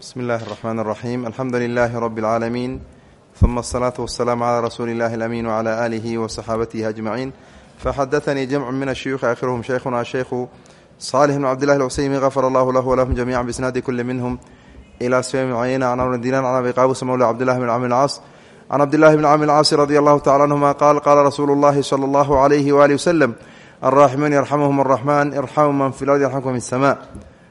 bsmi اllahi الرحmn الرaxيm alxamdu لilh rb العaalamiin ثuma الصlaaة والسlaam عlى rasuuli اllahi الأmin وعlى آlihi وصxaabatihi أجmaعiin faxadaثnii jamcu min الshuyuخi akhirhm shaykhuna shaykhu صالح بن cبd لله الcuseymi غfr اllah lah وlahum جamiعا bsnaadi kuli minhm إlى sfyam cayna can amr dinan can abi qaabus mawla cbdillahi bn cmr اlcaas can cabdillahi bn cmr اlcaasi radi allahu tacala anهuma qaal qaala rasuulu اllahi slى اllahu عlyh وalih wslm الراحمون يرحمهم الرحمن ارحموا من في الأرض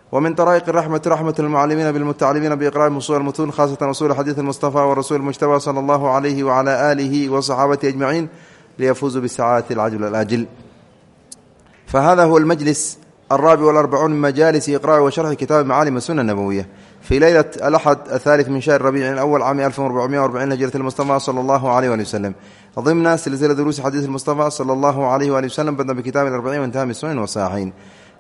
يرحمكم في السماء ومن طرائق الرحمة رحمة المعلمين بالمتعلمين بإقراء أصول المتون خاصة أصول حديث المصطفى والرسول المجتبى صلى الله عليه وعلى آله وصحابته أجمعين ليفوزوا بسعادة العجل والآجل فهذا هو المجلس الرابع والأربعون من مجالس إقراء وشرح كتاب معالم السنة النبوية في ليلة الأحد الثالث من شهر ربيع الأول عام 1440 هجرة المصطفى صلى الله عليه وآله وسلم ضمن سلسلة دروس حديث المصطفى صلى الله عليه وآله وسلم بدأ بكتاب الأربعين وانتهى بالسنن والصحيحين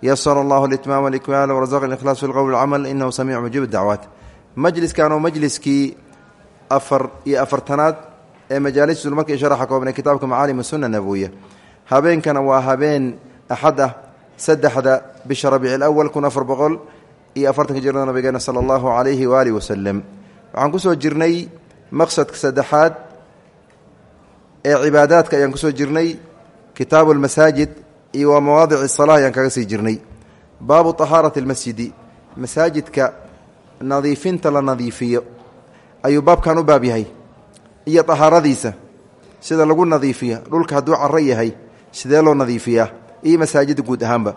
يسر الله الإتمام والإكمال ورزق الإخلاص في القول والعمل إنه سميع مجيب الدعوات مجلس كانوا مجلسكي أفر iyo afartanaad ee majaalis markii sharaxa koobnay kitaabka macaalim sunna nabawiya habeenkana waa habeen axad ah saddexda bisha rabiic awal kun afar boqol iyo afartanka jirada nabigeena sala allahu calayhi waaalih wasalam waxaan kusoo jirnay maqsadka saddexaad ee cibaadaadka ayaan kusoo jirnay kitaabu lmasaajid iyo waa mawaadic salaa ayaan kaga sii jirnay. Baabu tahaarati almasjidi masaajidka nadiifinta la nadiifiyo ayuu baabkan u baab yahay iyo tahaaradiisa sida lagu nadiifiya dhulka hadduu caro yahay sidee loo nadiifiyaa? Iyo masaajida guud ahaanba.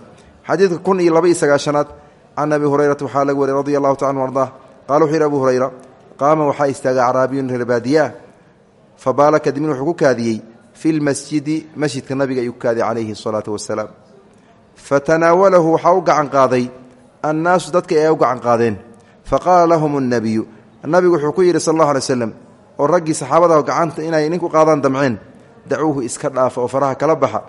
Xadiidka kun iyo laba iyo sagaashanaad can abi hurayrata waxaa laga wariy radi allahu taala anu ardaa qala wuxuu yidhi abu hurayra qaama waxaa istaagay acraabiyun reer baadiyaa fa baala kadibna wuxuu ku kaadiyey fi lmasjidi masjidka nabiga ayuu ku kaadiyey calayhi asalaatu wasalaam. Fatanaawalahu waxaa u gacan qaaday annaasu dadka ay u gacan qaadeen. Faqaala lahum اnabiyu nabigu wuxuu ku yidhi sal allahu alay slam oo raggii saxaabada gacanta inay ninku qaadaan damceen dacuuhu iska dhaafa oo faraha kala baxa.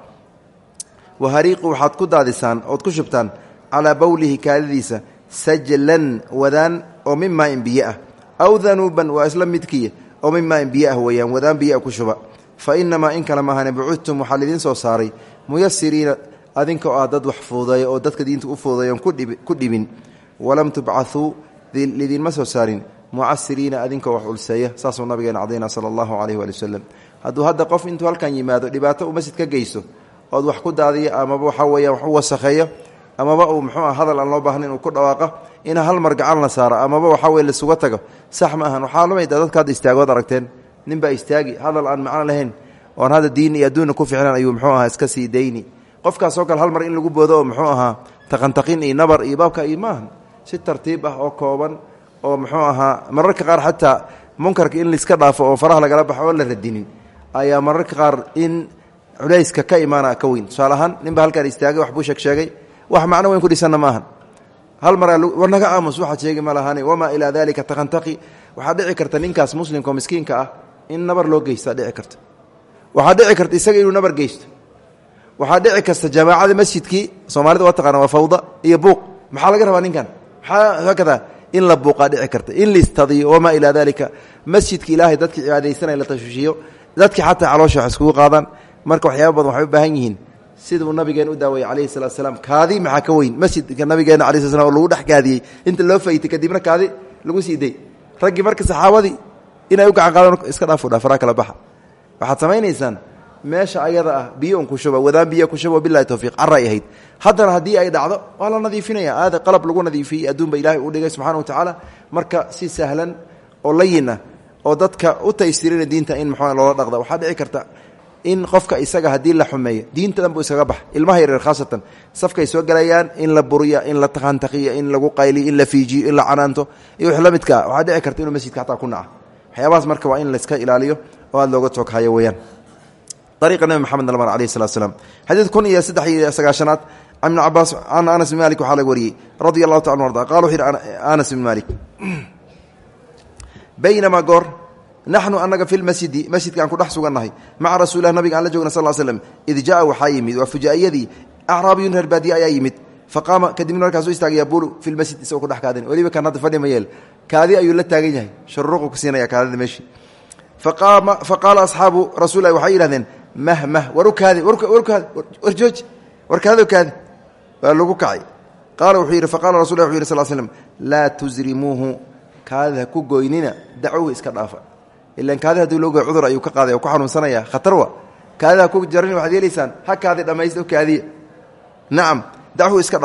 Wahariiqu waxaad ku daadisaan ood ku shubtaan calaa bowlihi kaadidiisa sajlan wadaan oo min maain biyo ah. Aw danuuban waa isla midkiya oo min maain biyo ah weeyaan wadaan biyo ku shuba fa inamaa in kale maahane bucudtum waxaa lidiin soo saaray. Muyasiriina adinka oo ah dad wax fuudeeya oo dadka diinta u fuudeeyan ku dhibin. Walam tubcauu lidiinma soo saarin. Mucasiriina adinkoo wax ulseeya saasuu nabigeena cadayna sala allahu caleyh waali wasalam hadduu hadda qof intuu halkan yimaado dhibaato uu masjid ka geysto ood wax ku daadiya amaba waxaa weeyaan wax u wasakheeyo amaba uu muxuu ah hadal aan loo baahna inuu ku dhawaaqa ina hal mar gacan la saaro amaba waxaa weye lasuga tago sax ma ahan. Waxaa lamida dadka hadda istaagood aragteen ninbaa istaagi hadal aan macno lahayn oon hadda diin iyo adduunna ku ficlan ayuu muxuu ahaa iska sii dayni. Qofkaasoo kale hal mar in lagu boodo oo muxuu ahaa taqantaqin iyo nabar iyo baabka iyo si tartiib ah oo kooban oo muxuu ahaa mararka qaar xataa munkarka in laiska dhaafo oo faraha lagala baxo la radinin ayaa mararka qaar in culayska ka imaana ka weyn. Tusaale ahaan ninba halkaan wax buu sheeg sheegay wax macno weyn ku dhisanna maahan hal maraa war naga aamus waxaad sheegi ma lahani wamaa ilaa taqantaqi? Waxaa dhici karta ninkaas muslimka oo miskiinka ah in nabar loo geystaa dhici karta. Waxaa dhici karta isaga inuu nabar geysto. Waxaa dhici karta jamaacada masjidkii soomaalida waa taqaana waa fawda iyo buuq. Maxaa laga rabaa ninkan? Maxaa hakada in la buuqaa dhici karta? In laistadiyo wamaa ilaa dalika masjidka ilaahay dadkii cibaadaysanay la tashwiishiyo dadkii xataa caloosha wax iskugu qaadaan. Marka waxyaaba badan waxay u baahan yihiin. Siduu nabigeena u daawayey calayhi salatu salaam. Kaadi maxaa ka weyn? Masjidka nabigeena alai sl slam oo lagu dhex kaadiyey inta loo faytay kadibna kaadi lagu sii day raggii marka saxaabadii inay u gacan qaadaan iska dhaafo dha faraa kala baxa. Waxaad samaynaysaan meesha ayada ah biyo ku shuba wadaan biyo ku shuba bilahi towfiiq caray ahayd. Haddana haddii ay dhacdo waa nadiifinaya. Aada qalab lagu nadiifiyey adduunba ilahay uu dhigay subxana wa tacaala. Marka si sahlan oo layin ah oo dadka u taysirina diinta in muxua loola dhaqda waxaa dhici karta in qofka isaga haddii la xumeeyo diinta dhan buu isaga bax ilmaha yareer khaasatan safkay soo galayaan in la buriya in la taqantaqiyo in lagu qayliyo in la fiijiyo in la canaanto iyo wix la midkaa waxaa dhici karta inuu masjidka xataa ku naca waxyaabahaas marka waa in layska ilaaliyo oo aada looga tooghayo weeyaan. Ariiqa nabi maxamed nalmar alayh salatu slam xadiid kun iyo saddex iyo sagaashanaad can ibni cabaas anas bin malik waxaa laga wariyey taala arda. Qala wuxu yidhi anas bin malik baynamaa goor naxnu anaga fi lmasjidi masjidka aan ku dhex sugannahay maca nabiga aan la joogna sal slm id jaa waxaa yimid waa fujaa'iyadii acraabiyun reer baadiye ayaa ku dhex kaadin kan hadda fadhi kaadi ayuu la taagan yahay. Sharuuqu ku siinaya kaadida meeshii faqaala asxaabu rasulilahi waxay yidhahdeen mah mah waru kaadi warkaadi war jooji war kaado kaadi waa lagu kacay. Qaala wuxuu yidhi faqala rasul wuxu yidhi sal slm laa tusrimuuhu kaadida ku goynina dacowi iska dhaafa. Ilan kaadi haddii loo goy cudur ayuu ka qaaday oo ku xanuunsanaya. Khatar wa kaadida ku jarin waxaad yeelaysaan ha kaadi dhammaysta kaadiya nacam dachu iska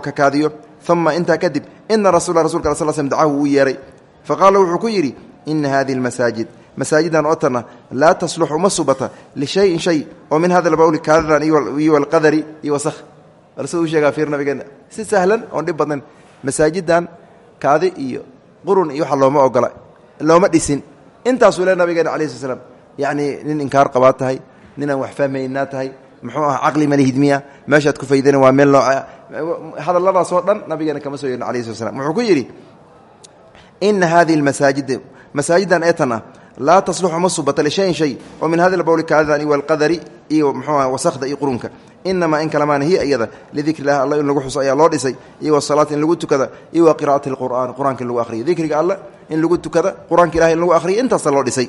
ka uma intaa kadib ina rasula rasulka sl slm dacahu wuu yeeray faqaala wuxuu ku yidhi ina hadihi lmasaajid masaajidan oo tanna laa tasluxu uma subata lishayin shay oo min hada lbawli kaadidan iyo alqadari iyo wasakh balse uu sheegaa fiir nabigeena si sahlan oon dhib badnayn masaajidan kaadi iyo qurun iyo waxa looma ogola looma dhisin intaasuu le nabigeena calayi sl slam yacni nin inkaar qabaa tahay ninaan wax hadalladaasoo dhan nabigeena kama soo yerin alayh sl slam wuxuu ku yidhi ina hadihi masaajid masaajidan eetan ah laa tasluxu ma subata lishayin shay oo min hadi bowli kaadidan iyo alqadari iyo mxuu aha wasakda iyo qurunka. Inamaa in kalemaana hiya iyada lidikri illahi alla in lagu xuso ayaa loo dhisay iyo wasalaati in lagu tukada iyo wa qira'ati lqur'aan qur'aanka in lagu ahriyo dikriga alle in lagu tukada qur'aanka in lagu ahriyo intaasa loo dhisay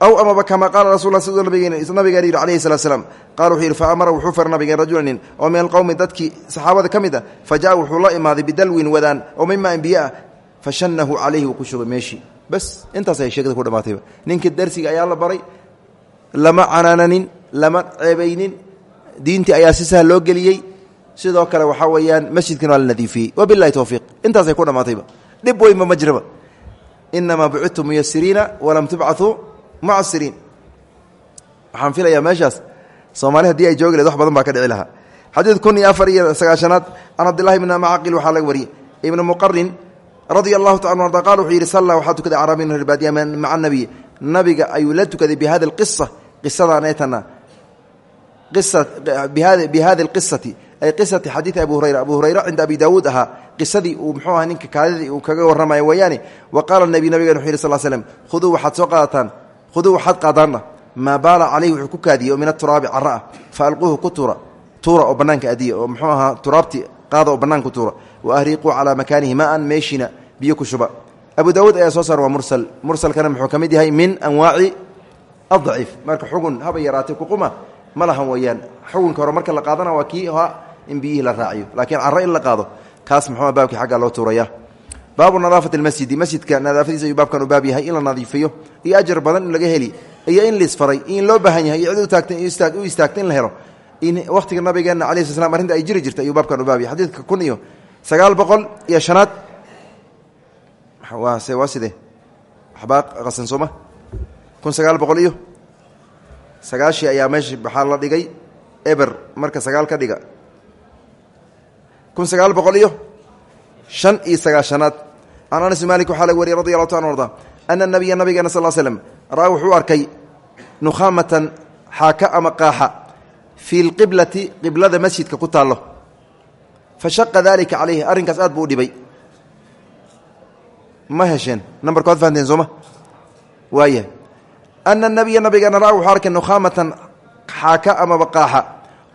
aw amaba kama qaala rasul siduu nabigeena yidhi calayhi salatu slam qala wuxuu yidhi fa amara wuxuu fara nabigeen rajula nin oo min alqowmi dadkii saxaabada ka mid ah fa ja'a wuxuu la imaaday bidalwin wadaan oo mima in biyo ah fa shanahu calayhi wuu ku shubay meeshii bas intaasay sheekada ku dhamaatayba ninkii darsiga ayaa la baray lama canaananin lama ceebaynin diintii ayaa si sahal loo geliyey sidoo kale waxaa weeyaan masjidkan waa la nadiifiyey wabilahi towfiiq intaasay ku dhamaatayba dhib weynba ma jiraba inamaa bucidtu muyasiriina walam tubcauu mucasiriin. Waxaan filayaa meeshaas. Soomaali haddii ay joogi lahed wax badan baa ka dhici lahaa. Xadiid kun iyo afar iyo sagaashanaad can cabdillahi bni macaqil waxaa laga wariyey ibni muqarin radia allahu taala arda qala wuxuu yidhi salla waxaa tukaday carabiyun reer baadiya maca nabiy nabiga ayuu la tukaday bi hadi alqisa qisadaan eetana bi hadi alqisati ay qisati xadiidi abi hurayra. Abu hurayra cinda abi daawuud ahaa. Qisadii uu muxuu aha ninka kaadidii uu kaga warramayo weeyaane wa qaala nabi nabigen wuxu yidhi sal slm khuduu waxaad soo qaadataan khuduu waxaad qaadaanna maa baala calayhi wuxuu ku kaadiyey oo min aturaabi cara ah fa alquuhu ku tuura tuura oo bannaanka adiya oo muxuu ahaa turaabti qaada oo bannaanka ku tuura wa ahriiquu calaa makaanihi maan meeshina biyo ku shuba abu daawuud ayaa soo saar waa mursal mursalkana muxuu ka mid yahay min anwaaci addaciif marka xugun haba yaraatay kuquma ma lahan weeyaan xugunka hore marka baabu nadaafati masjidi masjidka nadaafadiisa ayuu baabkan u baab yahay in la nadiifiyo iyo ajar badan in laga heli iyo in liisfaray in loo baahan yahay iyo cid u istaagta in la helo. Wakhtiga nabigeena calayi sl arrinta ay jiri jirta ayuu baabkan u baab yahay. Xadiidka kun iyo sagaal boqol iyo shanaad. Waa sidee? Waxbaa qasan sooma. Kun sagaal boqol iyo sagaashii ayaa meesha waxaa la dhigay eber marka sagaal ka dhiga. Kun sagaal boqol iyo shan can anas malik waxaa laga wariyay radi allahu ta an arda ana nabiya nabigeena sal slm ra'a wuxuu arkay nukhaamatan xaaka ama qaaxa fii lqiblati qiblada masjidka ku taallo fa shaqa dalika calayhi arrinkaas aad buu u dhibay ma hesheen nambarkood fahanteen sooma waaya ana nabiya nabigeena ra wuxuu arkay nukhaamatan xaaka amaba qaaxa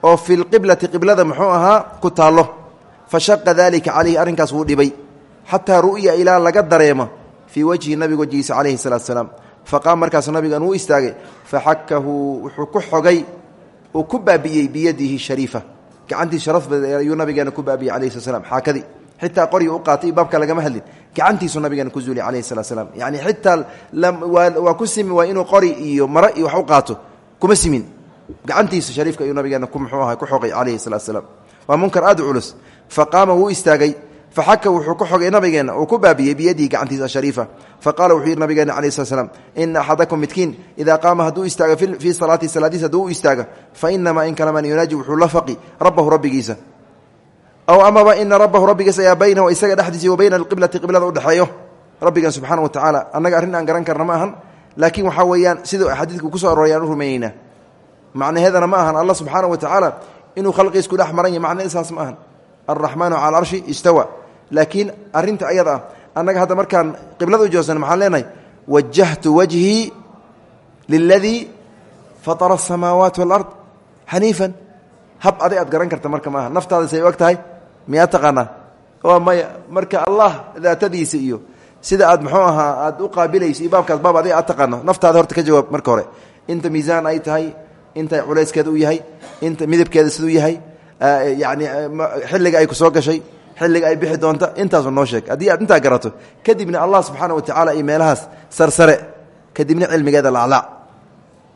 oo fi lqiblati qiblada muxuu ahaa ku taallo fa shaqa xataa ru'ya ilaa laga dareemo fii wajhi nabiga wejgiisa calayhi salaatu salaam. Faqaam markaas nabigan wuu istaagay faxakahu wuxuu ku xogay uu ku baabi'iyey biyadihi shariifa. Gacantii sharafbad ayuu nabigeena ku baabi'ey calayhi slat slam xaakadii xitaa qorigi u qaatay baabka lagama hadlin. Gacantiisu nabigeena ku zuuliy calayhi salat slam yani xitaa waa ku simi waa inuu qori iyo maro iyo wax u qaato kuma simin. Gacantiisa shariifka ayuu faxaka wuxuu ku xogay nabigeena uu ku baabiyey biyadihi gacantiisa ashariifa faqala wuxuu yidhi nabigeena calayi slat slam ina axadakum midkiin idaa qaama hadduu istaaga fii salaatihi salaadiisa hadduu u istaaga fa inamaa in kalaman yunaaji wuxuu la faqi rabbahu rabbigiisa. Aw amaba ina rabbahu rabbigiisa ayaa baynahu isaga dhexdiisa wa bayna alqiblati qiblada udhexeeyo rabbigan subxaana wa tacaala annaga arrin aan garan karna ma ahan laakiin waxaa weeyaan siduu xadiidku ku soo aroray aan u rumayneynaa macnaheedana ma ahan allah laakiin arinta ayada ah annaga hadda markaan qiblada u joogsan maxaan leenahay wajahtu wajhii liladii fatara asamaawaat walard xaniifan hab aday aad garan karta marka maaha. Naftaada say og tahay? Miyaa taqaanaa? Waa marka allah daatadiisa iyo sida aad muxuu ahaa aad u qaabilayso iyo baabkaas baab adig aad taqaano horta ka jawaab marka hore. Inta miisaan ay tahay inta culayskeeda u yahay inta midabkeeda siduu yahay yani xilliga ay ku soo gashay xilliga ay bixi doonta intaasu noo sheeg. Haddii aad intaa garato kadibna allah subxaana wa tacaala iyo meelahaas sarsare. Kadibna cilmigeeda laclaac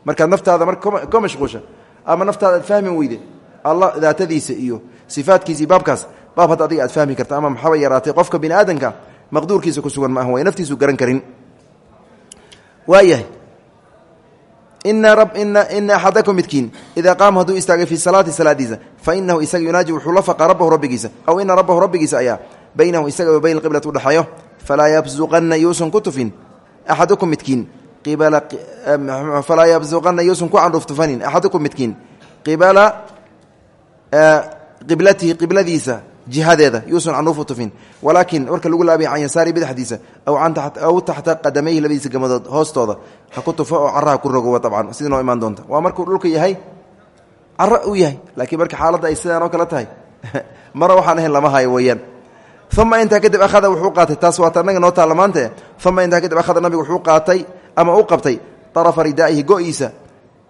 markaad naftaada marka ka mashquusha ama naftaada aad fahmi weyde allah daatadiisa iyo sifaadkiisa iyo baabkaas baab hadda adiga aad fahmi karta. Ama maxaba yaraatay? Qofka bini aadanka maqduurkiisa ku sugan maaha way naftiisu garan karin. Waayahay ina axadakum midkiin. Idaa qaama hadduu istaagay fii salaati salaadiisa fa inahu isaga yunaaji wuxuu la faqa rabbahu rabbigiisa. Aw ina rabbahu rabbigiisa ayaa baynahu isaga wa bayn qiblati udhexeeyo falaa yabsuqanna yuusan ku tufin. Axadukum midkiin. Falaa yabsuqanna yuusan ku candhuuftufanin axadukum midkiin. Qibala qiblatihi qibladiisa jihadeeda yuusan canuufu tufin walaakin warka lagu laabay can yasaari bidxdiisa aw taxta qadamayhi labadiisa gamadood hoostooda ha ku tufo oo caraha ku rogowa abcan sidii noo imaan doonta. Waa markuu dhulka yahay cara uu yahay. Laakiin marka xaaladda ay sidaan oo kale tahay mara waxaan ahayn lama hayo weeyaan. Uma intaa kadib ahada wuxuu qaatay taas anaga noo taalla maante uma kadib ahada nabigu wuxuu qaatay ama u qabtay arafa ridaa'ihi go-iisa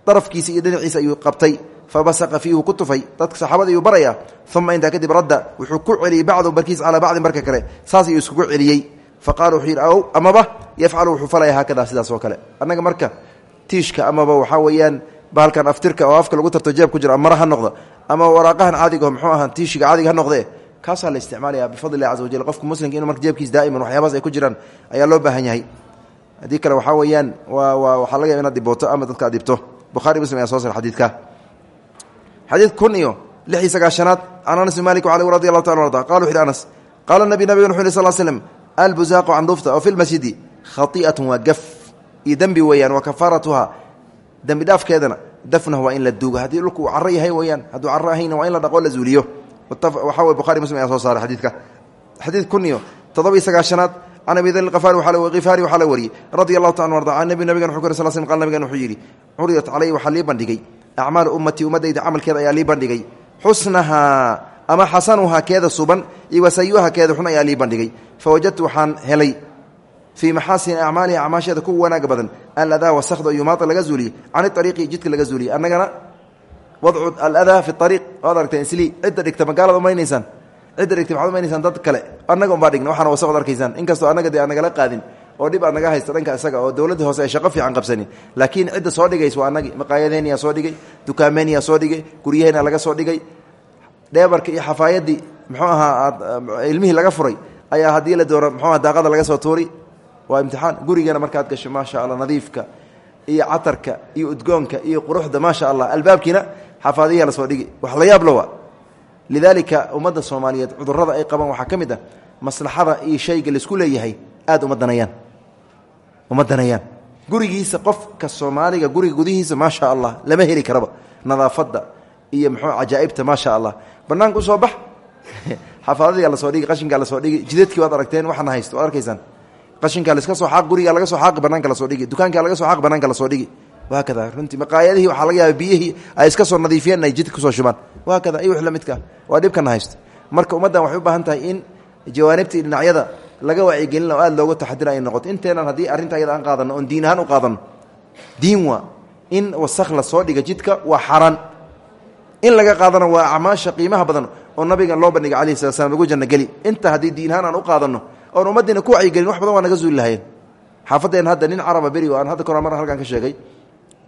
darafkiisa iyo dhinaciisa ayuu qabtay fabasaqa fiihu ku tufay dadka saxaabada ayuu baraya uma intaa kadib radda wuxuu ku celiyey bacdu barkiis calaa bacdin barka kale saas ayuu iskugu celiyey. Faqala wuxuu yidhi aw amaba yafcalu wuxuu falaya haakadaa sidaas oo kale. Annaga marka tiishka amaba waxaa weeyaan bahalkan aftirka oo afka lagu tarto jeeb ku jiro amara ha noqdo. Ama waraaqahan caadigaho muxuu ahaa tiishiga caadiga ha noqdee. Kaasaa la isticmaalaya bifadli illahi caza wajal. Qofka muslimka inu marka jeebkiis daa'iman waxyaabahaas ay ku jiraan ayaa loo baahan yahay. Haddii kale waxaa weeyaan waa waa waxaa laga yaba inaad dhibooto ama dadka ad dhibto. Bukhari muslim ayaa soo sar xadiidka xadiid kun iyo lix iyo sagaashanaad can anas malik radi allahu taala arda qala wuxu anas qaala nabi nabigan wuxu yhi sal slm albuzaaqu candhuufta oo fi lmasjidi khai'atun waa gaf iyo dembi weeyaan wa kafaaratuha dembi dhaafkeedana dafnahu waa in la duugo haddii dhulku uu caro yahay weyaan hadduu caro ahayna waa in la dhaqoo la zuuliyo. Waxaa wey bukhari muslim ayaa soo saaray xadiidka. Xadiid kun iyo toddoba iyo sagaashanaad can abi dar ifaari waxaa la wariyey radi allahu taala arda can nabi nabigan wuxu ku sal sl qal nabigan wuxuu yidhi curidat calay waxaa lii bandhigay acmaalu ummatii ummadayda camalkeeda ayaa lii bandhigay. Xusnahaa ama xasanuhaa keeda suban iyo wasayuha keeda xun ayaa lii bandhigay. Fawajadtu waxaan helay fii maxaasini acmaaliha acmaasheeda kuwa wanaaga badan aladaa wasakda yumaata laga zuuliyey can ariiqi jidka laga zuuliyey. Annagana wadcu aladaa fi ariiq waad aragteen islii cidda dhigta magaalad umaynaysaan cidda dhigta maxaad umaynaysaan dad kale? Annaga umbaa dhigna waxaana wasaqod arkaysaan inkastoo annaga dee aan nagala qaadin oo dhib aad naga haysta dhanka isaga oo dowladda hoose ay shaqo fiican qabsanin laakiin cidda soo dhigays waa anagii maqaayadeenyaa soo dhigay. Dukaameenyaa soo dhigay. Guryaheena laga soo dhigay. Dheebarka iyo xafaayadii muxuu ahaa ilmihii laga furay ayaa haddii la doono muxuu aha daaqada laga soo tuuri. Waa imtixaan. Gurigana markaad gasho maasha allah nadiifka iyo catarka iyo udgoonka iyo quruxda maasha allah albaabkiina xafaadiyaa la soo dhigi wax la yaab lowa lidaalika ummadda soomaaliyeed cudurrada ay qabaan waxaa ka ah maslaxada iyo shayga la isku leeyahay aad uma uma danayaan. Gurigiisa qofka soomaaliga guriga gudihiisa maasha allah lama heli karaba. Nadaafadda iyo muxuu cajaa'ibta maasha allah banaanka u soo bax xafaadadiyaa la soo dhigi qashinkaa la soo dhigi jidadkii waad aragteen waxaana haysto waad arkaysaan. Qashinkaa laska soo xaaq gurigaa laga soo xaaqi banaanka la soo dhigi. Dukaankaa laga soo xaaqi banaanka la soo dhigi. Wahaakada runtii maqaayadihii waxaa laga yaaba biyihii ay iska soo nadiifiyeen ay jidka ku soo shubaan wahaakada iyo wix la midkaa waa dhibkana haysto. Marka ummaddan waxay u baahan tahay in jawaanibta iyo dhinacyada laga wacyigelin oo aad looga taxadira ay noqoto. Inteenan haddii arrinta ayada aan qaadano oon diin ahaan u qaadano diin waa in wasakh la soo dhiga jidka waa xaaraan in laga qaadano waa acmaasha qiimaha badan oo nabigan loo bandhigay alayhi sala slam lagu janno inta haddii diin aan u qaadano oon ummaddiina ku wacyigelin wax badan waa naga zuuli lahayen xaafadeen hadda nin caraba beri oo aan hadda kora mar halkan ka sheegay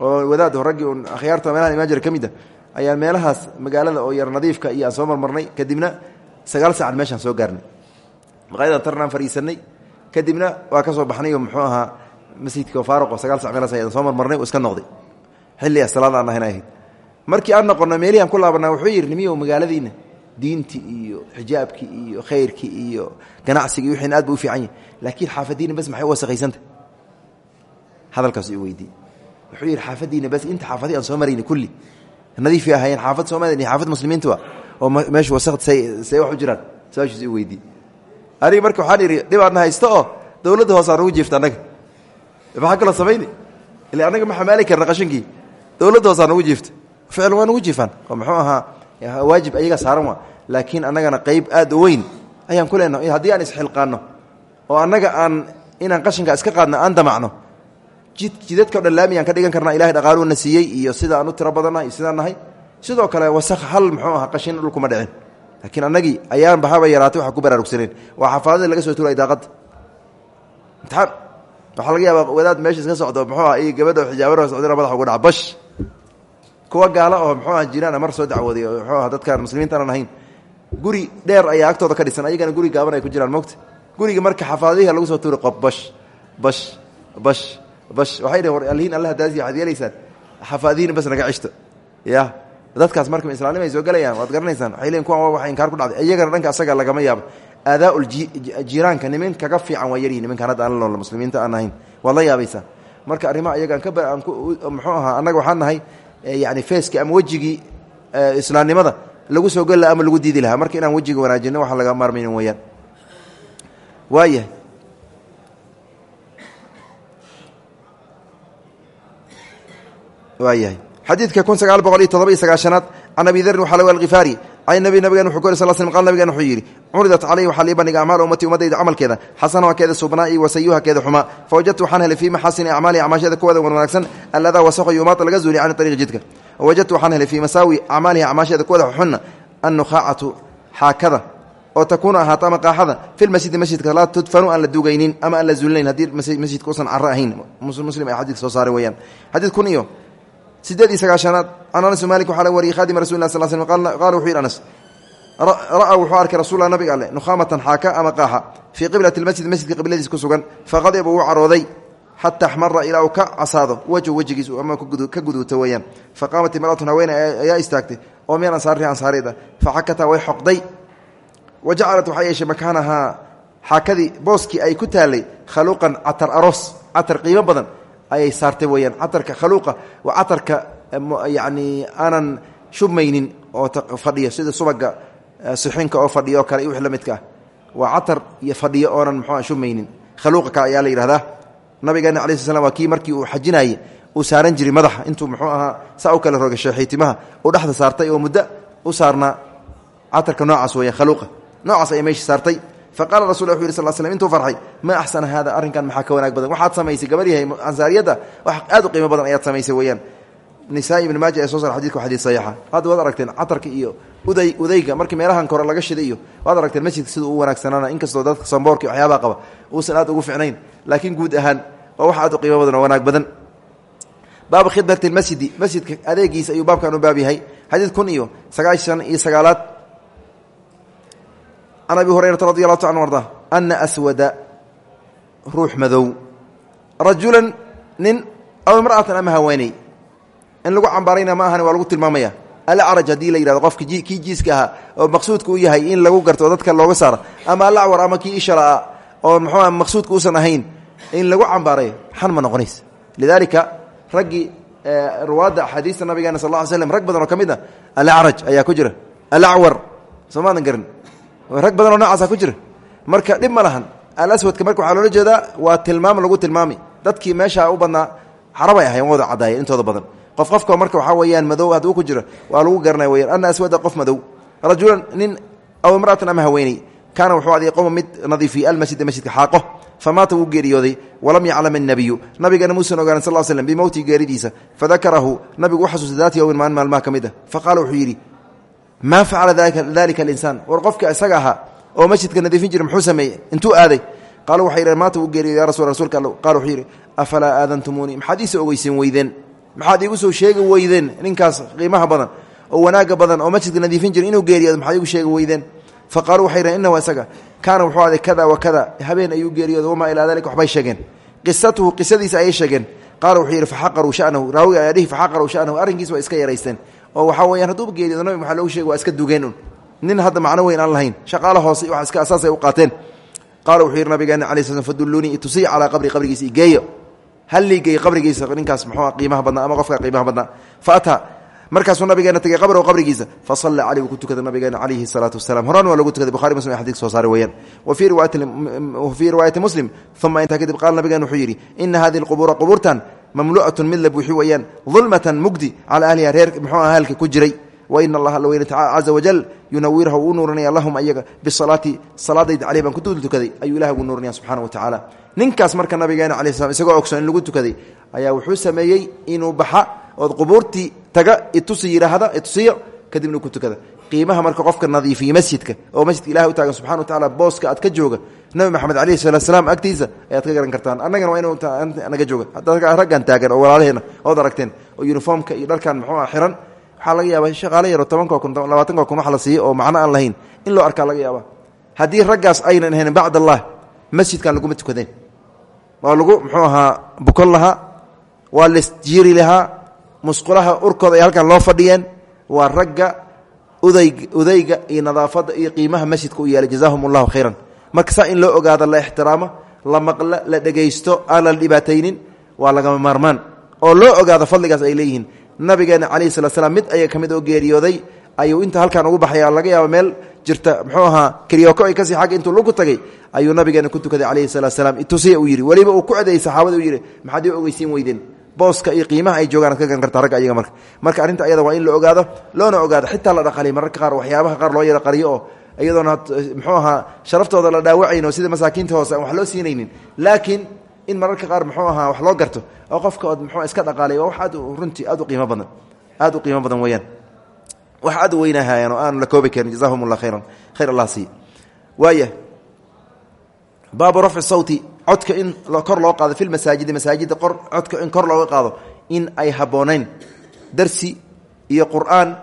oo wadaad raggii un akhyaarta meelaha imaajir ka mid a ayaa meelahaas magaalada oo yar nadiifka iyo soo marmarnay kadibna sagaal saacad meeshaan soo gaarnay maqaayadaan tarnaan fadhiisanay kadibna waa ka soo baxnayo muxuu ahaa masjidka faaruqo sagaal sac ayaan soo marmarnay iska noqday. Xilli a salaada aan ahayn markii aan noqono meelihii aan ku laabanaa wuxuu yidhi nimiyow magaaladiina diintii iyo xijaabkii iyo khayrkii iyo ganacsigii wixiina aad ba u fiican yahi laakiin xaafadiina bas maxay u wasakhaysantah hadalkaas uu weydiiyey. Wuxuu yidhi xaafadiina bas inta xaafadii aan soo marayna kulli. Nadiifay ahaayeen xaafad soomaliya iyo xaafad oo meesha wasakd say say wax u jiraan. Su'aashiis uu weydiiyey aniga marka waxaan idhi dhibaadna haysto oo dowladda hoose aan ugu jiifta annaga. Maxaa kaloo samayni? Ila annaga ma xamaali karna qashinkii dowladda hoose aan ugu jiifta. Ficil waan ugu jiifaan oo muxuu ahaa? Waajib ayaga saaran waa. Laakiin annagana qayb aad u weyn ayaan ku leenahay haddii aan isxilqaanno oo annaga aan inaan qashinka iska qaadno aan damacno jid jidadka o dhan laamiyaan ka dhigan karnaa ilahay dhaqaaluuna siiyey iyo sida aan u tiro badannahay iyo sidaan nahay sidoo kale wasakh hal muxuu ahaa qashin dhulkuma dhicin laakiin annagii ayaan bahaba yaraatay waxa ku baraarugsaneen waa xafaadadii laga soo turay daaqadda imtixaan. Waxaa laga yaabaa wadaad meesha iska socdo muxuu aha iyo gabadha xijaabara socdana madaxa ugu dhaca. Bash! Kuwa gaalo oo muxuu aha jiraana mar soo dacwooday oo muxuu aha dadkaan muslimiinta aanan ahayn guri dheer ayaa agtooda ka dhisan ayagana guri gaaban ay ku jiraan mogta guriga marka xafaadihii lagu soo tuuri qob bash bash bash bash. Waxay dhhen war alhiin alla hadaasi waxaad bas naga cishto. Ya dadkaas marka islaanima ay soo gelayaan waad garanaysaan waxay leeyiin kuwan waa inkaar ku dhacday. Iyagana dhanka asaga lagama yaabo. Aadaa'ul jiiraanka nimin kaga fiican waa yaryihin niminkaan hadda aan la nool muslimiinta aan ahayn. Waad la yaabaysaa. Marka arrimaha iyagaan ka muxuu ahaa annaga waxaan nahay yani feeski ama wejigii islaamnimada lagu soo geli laha ama lagu diidi lahaa. Marka inaan wejiga wanaajino waxaan laga maarmaynin weyaan waayahay waayahay xadiidka kun sagaal boqol iyo todoba iyo sagaashanaad can abi darin waxaa laga alkhifaari can nabi nabigan wuxuu yiri sal slm qal nabigan wuxuu yidhi curidat caleyhi waxaa lii bandhiga acmaal ummati ummadayda camalkeeda xasanaha keeda subnaa iyo wasayuha keeda xumaa. Fa wajadtu waxaan helay fii maxaasini acmaalihi acmaasheeda kuwada wan wanaagsan alladaa wasaqo yumaata laga zuuliy can ariiqi jidka. Wajadtu waxaan helay fii masaawi acmaalihi acmaasheeda kuwada xunna annukhaacatu xaakada oo takuunu ahaata ama qaaxada filmasjidi masjidka laa tudfanu aan la dugaynin ama aan la zuulinayn haddii masjidka usan caro ahayn. Muslim ay xadiidka iyo sideed iyo sagaashanaad can anas malik waxaa laga wariyey khadima rasul lah sal sl qaala wuxuu yidhi anas ra'aa wuxuu arkay rasulla nabiga alle nukhaamatan xaaka ama qaaxa fii qiblati lmasjid masjidka qibladiis ku sugan faqadiba wuu carooday xata axmara ilaa uu ka casaado wejhu wejigiisu ama ka guduuta weeyaan. Faqaamat imraatun haweene ayaa istaagtay oo min ansaarihi ansaarida? Faxakataa way xoqday. Wa jacalat waxay yeeshay makaanahaa xaakadii booskii ay ku taalay khaluuqan catar aroos catar qiimo badan ayay saartay weyaan catarka khaluuqa waa catarka yani aanan shubmaynin oo fadhiyo sida subaga sixinka oo fadhiyo oo kale iyo wix la midka. Ah waa catar iyo fadhiyo oonan muxua shubmaynin. Khaluuqa ka ayaa la yidhahdaa nabigeena alai sl slam waa kii markii uu xajinayey uu saaran jiray madaxa intuu muxuu ahaa saa u kale roga sheexiitimaha uu dhexda saartay oo muddo u saarnaa catarka noocaas weya khaluuqa. Noocaas ayay meesha saartay faqala rasul wuxu yiri sal slm intuu farxay maa axsana hada arrinkan maxaa ka wanaag badan waxaad samaysay gabar yahay ansaariyadda wax aad u qiimo badan ayaad samaysay weeyaan nisaa ibn maaja ee soo sar xadidka xadiid saxiixa hadda waad aragteen catarka iyo uday udayga markii meelahan kore laga shiday iyo waad aragteen masjidka siduu u wanaagsanaana inkastoo dadka samboorka iyo waxyaabaha qaba uusan aad ugu ficnayn laakiin guud ahaan waa wax aad u qiimo badan oo wanaag badan baabu khidmati masjidi masjidka adeegiisa ayuu baabkan u kun iyo sagaashan iyo sagaalaad can abi hurayrata radi allahu ta an arda ana aswada ruux madow rajulan nin aw imra'atan ama haweeney in lagu cambaarayna ma ahani waa lagu tilmaamaya alacraj haddii la yidhahdo qofka kii jiiska ahaa oo maqsuudka u yahay in lagu garto oo dadka looga saaro ama alacwar ama kii ishalaa oo muxuua maqsuudka uusan ahayn in lagu cambaarayo xan ma noqonaysa lidaalika raggii ruwaadda axaadiista nabigeena sal lla ly slam rag badan oo ka mid a alacraj ayaa ku jira alacwar soo maadan garin rag badan oo noocaasa ku jira. Marka dhib ma lahan. Alaswadka marka waxaa loola jeedaa waa tilmaam lagu tilmaami. Dadkii meesha u badnaa carabay ahayn wada caddaayeen intooda badan. Qof qofka marka waxaa weeyaan madow hadduu ku jiro waa lagu garanaya weyaan ana aswada qof madow. Rajulan nin aw imra'atan ama haweeney kaana wuxuu aday qowma mid nadiifiy almasjida masjidka xaaqo famaata wuu geeriyooday walam yaclam annabiyu nabigana muusan ogaanin sal slm bimowtii geeridiisa fadakarahu nabigu u xasuustay daata yowmin maalin maalmaha ka maa facala dalika alinsaan war qofka isaga ahaa oo masjidka nadiifin jira muxuu sameeyey. Intuu aaday qaalu waxay yidhaheen maata wuu geeriyo ya rasul rasuulka all qaal wuxuu yidhi afalaa aadantumuunii maxaad iisa ogeysin weydeen? Maxaad iigu soo sheegi weydeen ninkaas qiimaha badan oo wanaaga badan oo masjidka nadiifin jira inuu geeriyoodo maxaad iigu sheegi weydeen? Fa qaaluu waxay yidhaheen innahu isaga kaana wuxuu aaday kada wa kada. Habeen ayuu geeriyooda wamaa ilaa dalika waxbay sheegeen. Qisatuhu qisadiisa ayay sheegeen. Qaala wuxuu yidhi faxaqaruu shanahu. Raawiga ayaa iska yaraysteen oo waxaa weyaan hadduuba geeriyoodo nabi maxaa loogu sheegi waa iska dugeen nin hadda macno weyn aan lahayn shaqaalo hoose wax iska asaasay u qaateen. Qaala wuxuu yidhi nabigeena alai sl fadulluunii itusiy calaa qabri qabrigiisa igeeyo hallii geey qabrigiisa ninkaas muxuu qiimaha badnaa ama qofka qiimaha badnaa? Fa ataa markaasuu nabigeena tegey qabrigo qabrigiisa. Fa salla caleyh wuu ku tukaday nabigeena calayhi salaatu wasalam horaan waa lagu tukaday bukhari muslim xadis soo saaray weyaan wa fii riwaayati muslim uma intaa kadib qaala nabigeena wuxuu yidhi ina hadihi lqubuura qubuurtan mamlu'atun mid la buuxi weeyaan dulmatan mugdi calaa ahliha reer muxuu ahalka ku jiray. Wain allaha alla weyne caza wajal yunawirha uu u nuurinaya lahum ayaga bisalaati salaadayda caleyh baan ku dul tukaday ayuu ilahi ugu nuurinaya subxana wa tacaala. Ninkaas marka nabigeena cala slam isagoo ogsoon in lagu tukaday ayaa wuxuu sameeyey inuu baxa ood qubuurtii taga itusi yidhaahda itusiyo kadibna ku tukada qiimaha marka qofka nadiifiye masjidka oo masjidka ilahay u taagan subxana wa tacaala booska aad ka jooga nabi maxamed alayhi salatu agtiisa ayaad ka garan kartaan. Annagana waa inu naga jooga. Hadda raggan taagan oo walaalaheena ood aragteen oo uniformka iyo dharkan muxuu ah xiran waxaa laga yaaba shaqaale yaro tobankoo kun labaatanko kun oo macno aan lahayn. In loo arkaa laga yaaba haddii raggaas aynan ahayn bacd allah masjidkan laguma tukadeen. Waa lagu muxuu ahaa bukon lahaa waa lasjiiri lahaa musqulaha urkooda halkan loo fadhiyeen waa ragga udayga iyo nadaafadda iyo qiimaha masjidka u yeelay jazahum allahu khayran. Marka saa in loo ogaado la ixtiraamo la maqlo la dhegaysto aan la dhibaataynin waa lagama maarmaan. Oo loo ogaado fadligaas ay leeyihiin. Nabigeena calayhi salat slam mid ayaga ka mid oo geeriyooday ayuu inta halkan ugu baxaya laga yaaba meel jirta muxuu ahaa karyoko ay ka sii xagga intuu lagu tagay ayuu nabigeena ku tukaday calayhi salatu salaam. Itusiya uu yidhi weliba uu ku cedeeyey saxaabada uu yidhi maxaad ii ogeysiin weydeen booska iyo qiimaha ay joogaan ad ka garan kartaa ragga ayaga marka. Marka arrinta ayada waa in la ogaado loona ogaado. Xitaa la dhaqaliy mararka qaar waxyaabaha qaar loo yaro qariyo oo muxuu ahaa sharaftooda la dhaawacayn oo sida masaakiinta hoose aan wax loo siinaynin. Laakiin in mararka qaar muxuu ahaa wax loo garto oo qofka ood muxuu iska dhaqaalay waa wax aad runtii aad u qiimo badan. Aad u qiimo badan weeyaan. Wax aad u weynahaayaan oo aan la koobi karin. Jazahum allah khayran. Khayr allah siiy waaya baabu rafci sawti codka in kor loo qaado fi lmasaajidi masaajidda codka in kor looga qaado in ay habboonayn. Darsi iyo qur'aan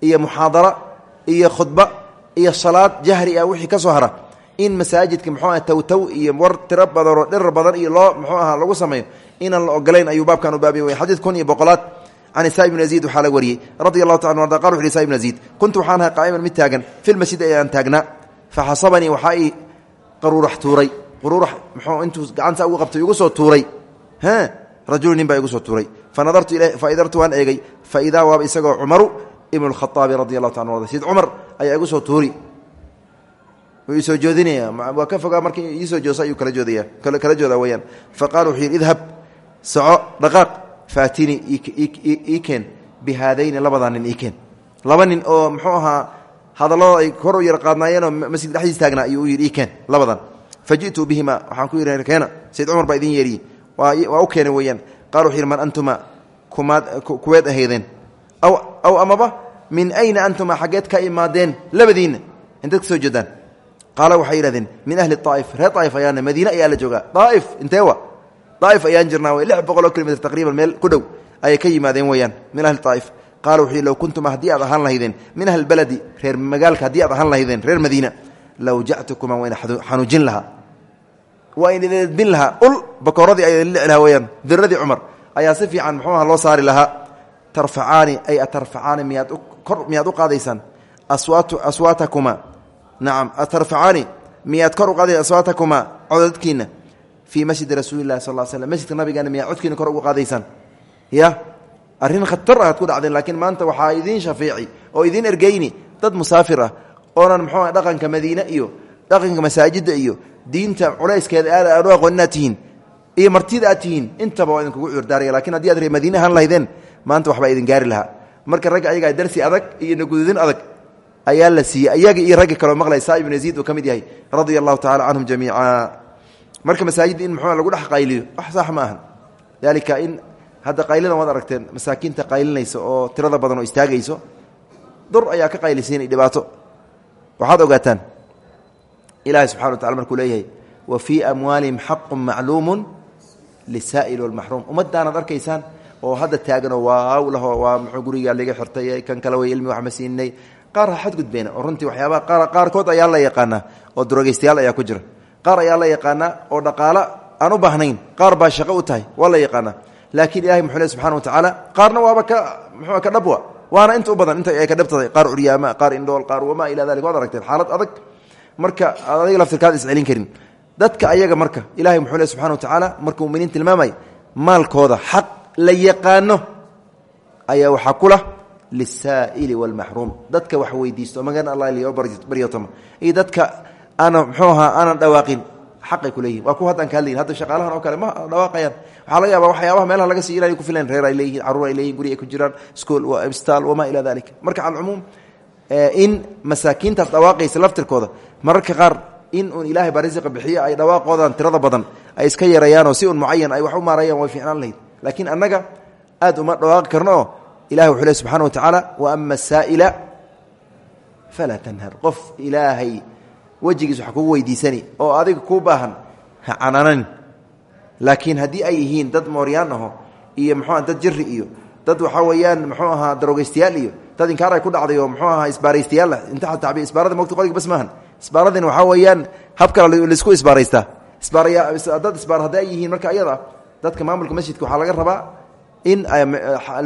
iyo muxaadara iyo khudba iyo salaad jahri ah wixii ka soo hara. In masaajidka muxuu aha towtow iyo war tiro badan oo dhirar badan iyo loo muxuu aha lagu sameeyo. Inaan la ogolayn ayuu baabkan u baabiy way xadiid kun iyo boqolaad. Can isaa ibn yaziid waxaa la wariyey. Radi taala arda qal wuxu isa ibn yaziid kuntu waxaan ahay qaa'iman mid taagan fi lmasjid ayaan taagnaa faxasabanii waxaa ii qaruurax tuuray quruurax muxuu intuu gacanta ugu qabtay igu soo tuuray. Rajulu nin baa igu soo tuuray. Fanadartu waan eegay. Faidaa waaba isagoo cumaru ibnu lkhaaabi radi allahu taala sid cumar ayaa igu soo tuuri. Wuu isoo joodinaya. Waa ka fogaa markii iisoo joosa ayuu kala joodaya. Kala joodaa weyaan faqala wuxuu yidhi idhab soco dhaqaaq faatini ii keen. Bi haadayni labadaa nin ii oo muxuu ahaa hadalladoo ay kor u yar qaadnaayeenoo masjid dhexdiis taagnaa ayuu u yidhi ii labadan faji'tu bihima waxaan ku keena sayd cumar baa idin yeeriyey. Waa u keenay weeyaan. Qala wuxuu yidhi man kuweed ahaydeen? Aw amaba min ayna antuma xaggeed ka imaadeen labadiinna? Inteed ka soo jeedaan. Qaala waxay yidhahdeen min ahli aa'if reer aa'if ayaana madiine ayaa la joogaa. Daa'if intee wa? Daa'if ayaan jirnaa wey lix boqol taqriiban meel ku dhow ayay ka yimaadeen weeyaan min ahli aa'if qaala wuxuu yidhi low kuntuma haddii aad ahaan lahaydeen? Min ahli baladi reer magaalka haddii aad lahaydeen reer madiina lawjactukuma wayna xanuujin lahaa waa in idin lahaa ul bakooradii ay lici lahaa weyaan diradii cumar ayaa si fiican muxuu loo saari lahaa tarfacaani ay atarfacaani miyaad kor miyaad u qaadaysaan aswaatakuma nacam atarfacaani miyaad kor u aswaatakuma codadkiina fii masjidi rasuuli lahi sal slam masjidka nabigeena miyaad codkiina kor ugu ya arrin khatar ku dhacdeen laakiin maanta waxaa idiin shafiici oo idiin ergeyni dad musaafir oonan muxuu ah dhaqanka madiine iyo dhaqanka masaajidda iyo diinta culayskeeda aad aan u aqoon inaad martida aad tihiin intaba idinkugu cuurdaaraya laakiin haddii aad ree madiine ahaan lahaydeen maanta waxbaa idin gaari lahaa. Marka ragga ayagaa darsi adag iyo nagududin adag ayaa la siiyey. Ayaga iyo ragga kaloo maqlay saa ibnu yaziid uu ka yahay radia allahu tacala canhum marka masaajidda in muxuu lagu dhex qayliyo wax sax ma ahan. Dalika in hadda qaylidan waad aragteen masaakiinta qaylinaysa oo tirada badan oo istaagayso dur ayaa ka qaylisiinay dhibaato waxaad ogaataan ilahi subxana wa tacala markuu leeyahay wa fii amwaalihim xaqun macluumun lisaa'il walmaxruum ummaddaanaad arkaysaan oo hadda taaganoo waaw laho waa muxuu gurigaa laga xirtay kan kale way ilmi wax ma siinay. Qaar ha xadgudbeena oo runtii waxyaabaha qaarkood ayaa la yaqaanaa oo durogeystayaal ayaa ku jira. Qaar ayaa la yaqaanaa oo dhaqaalo aan u baahnayn qaar baa shaqo u tahay waa la yaqaanaa. Laakiin ilahay muxuu le subxana wa tacaala qaarna waaba ka muxuu ka dhabwa waana inta u badan inta ay ka dhabtaday qaar curyaama qaar indhool qaar wamaa ilaa dalik waad aragteen. Xaalad adag marka aad adiga laftirkaad iscelin karin. Dadka ayaga marka ilahay muxuu le subxana wa tacaala markuu muminiin tilmaamay maalkooda xaq la yaqaano ayaa waxaa kula lisaa'ili walmaxruum dadka wax weydiisto magan alla loo baryotama iyo dadka aana muxuu ahaa xaqay kuleeyihin waa kuwa haddaan ka hadlayin hadda shaqaalahan oo kale ma dhawaaqayaan. Waxaa laga yaaba waxyaabaha meelaha laga siiy inay ku filan reer ay leeyihiin carruur ay leeyihiin guri ay ku jiraan school stal wamaa ilaa dalik marka cala alcumuum in masaakiintaas dhawaaqaysa laftirkooda mararka qaar in uun ilahay baa risiqa bixiyo ay dhawaaqoodan tirada badan ay iska yarayaanoo si un mucayan ay wax u maarayaan way fiicnaan lahayd. Laakiin annaga aad uma dhawaaqi karno oo ilahi wuxuu le subxana wa tacaala wa ama asaa'ila falaa tanhar. Qof ilaahay wejigiis wax kugu weydiisani oo adiga kuu baahan ha laakiin haddii ay yihiin dad mooryaan aho iyo muxuu dad jiri iyo dad waxaa weeyaan muxuu ahaa darogeystayaal iyo dad inkaar ay ku dhacday oo muxuu ahaa isbaaraystayaal isbaarada mogta qoriga bas maahan isbaaradin waxaa weeyaan hab kale la isku isbaaraystaa dad isbaar haddi yihiin marka ayada dadka maamulka masjidka waxaa laga rabaa in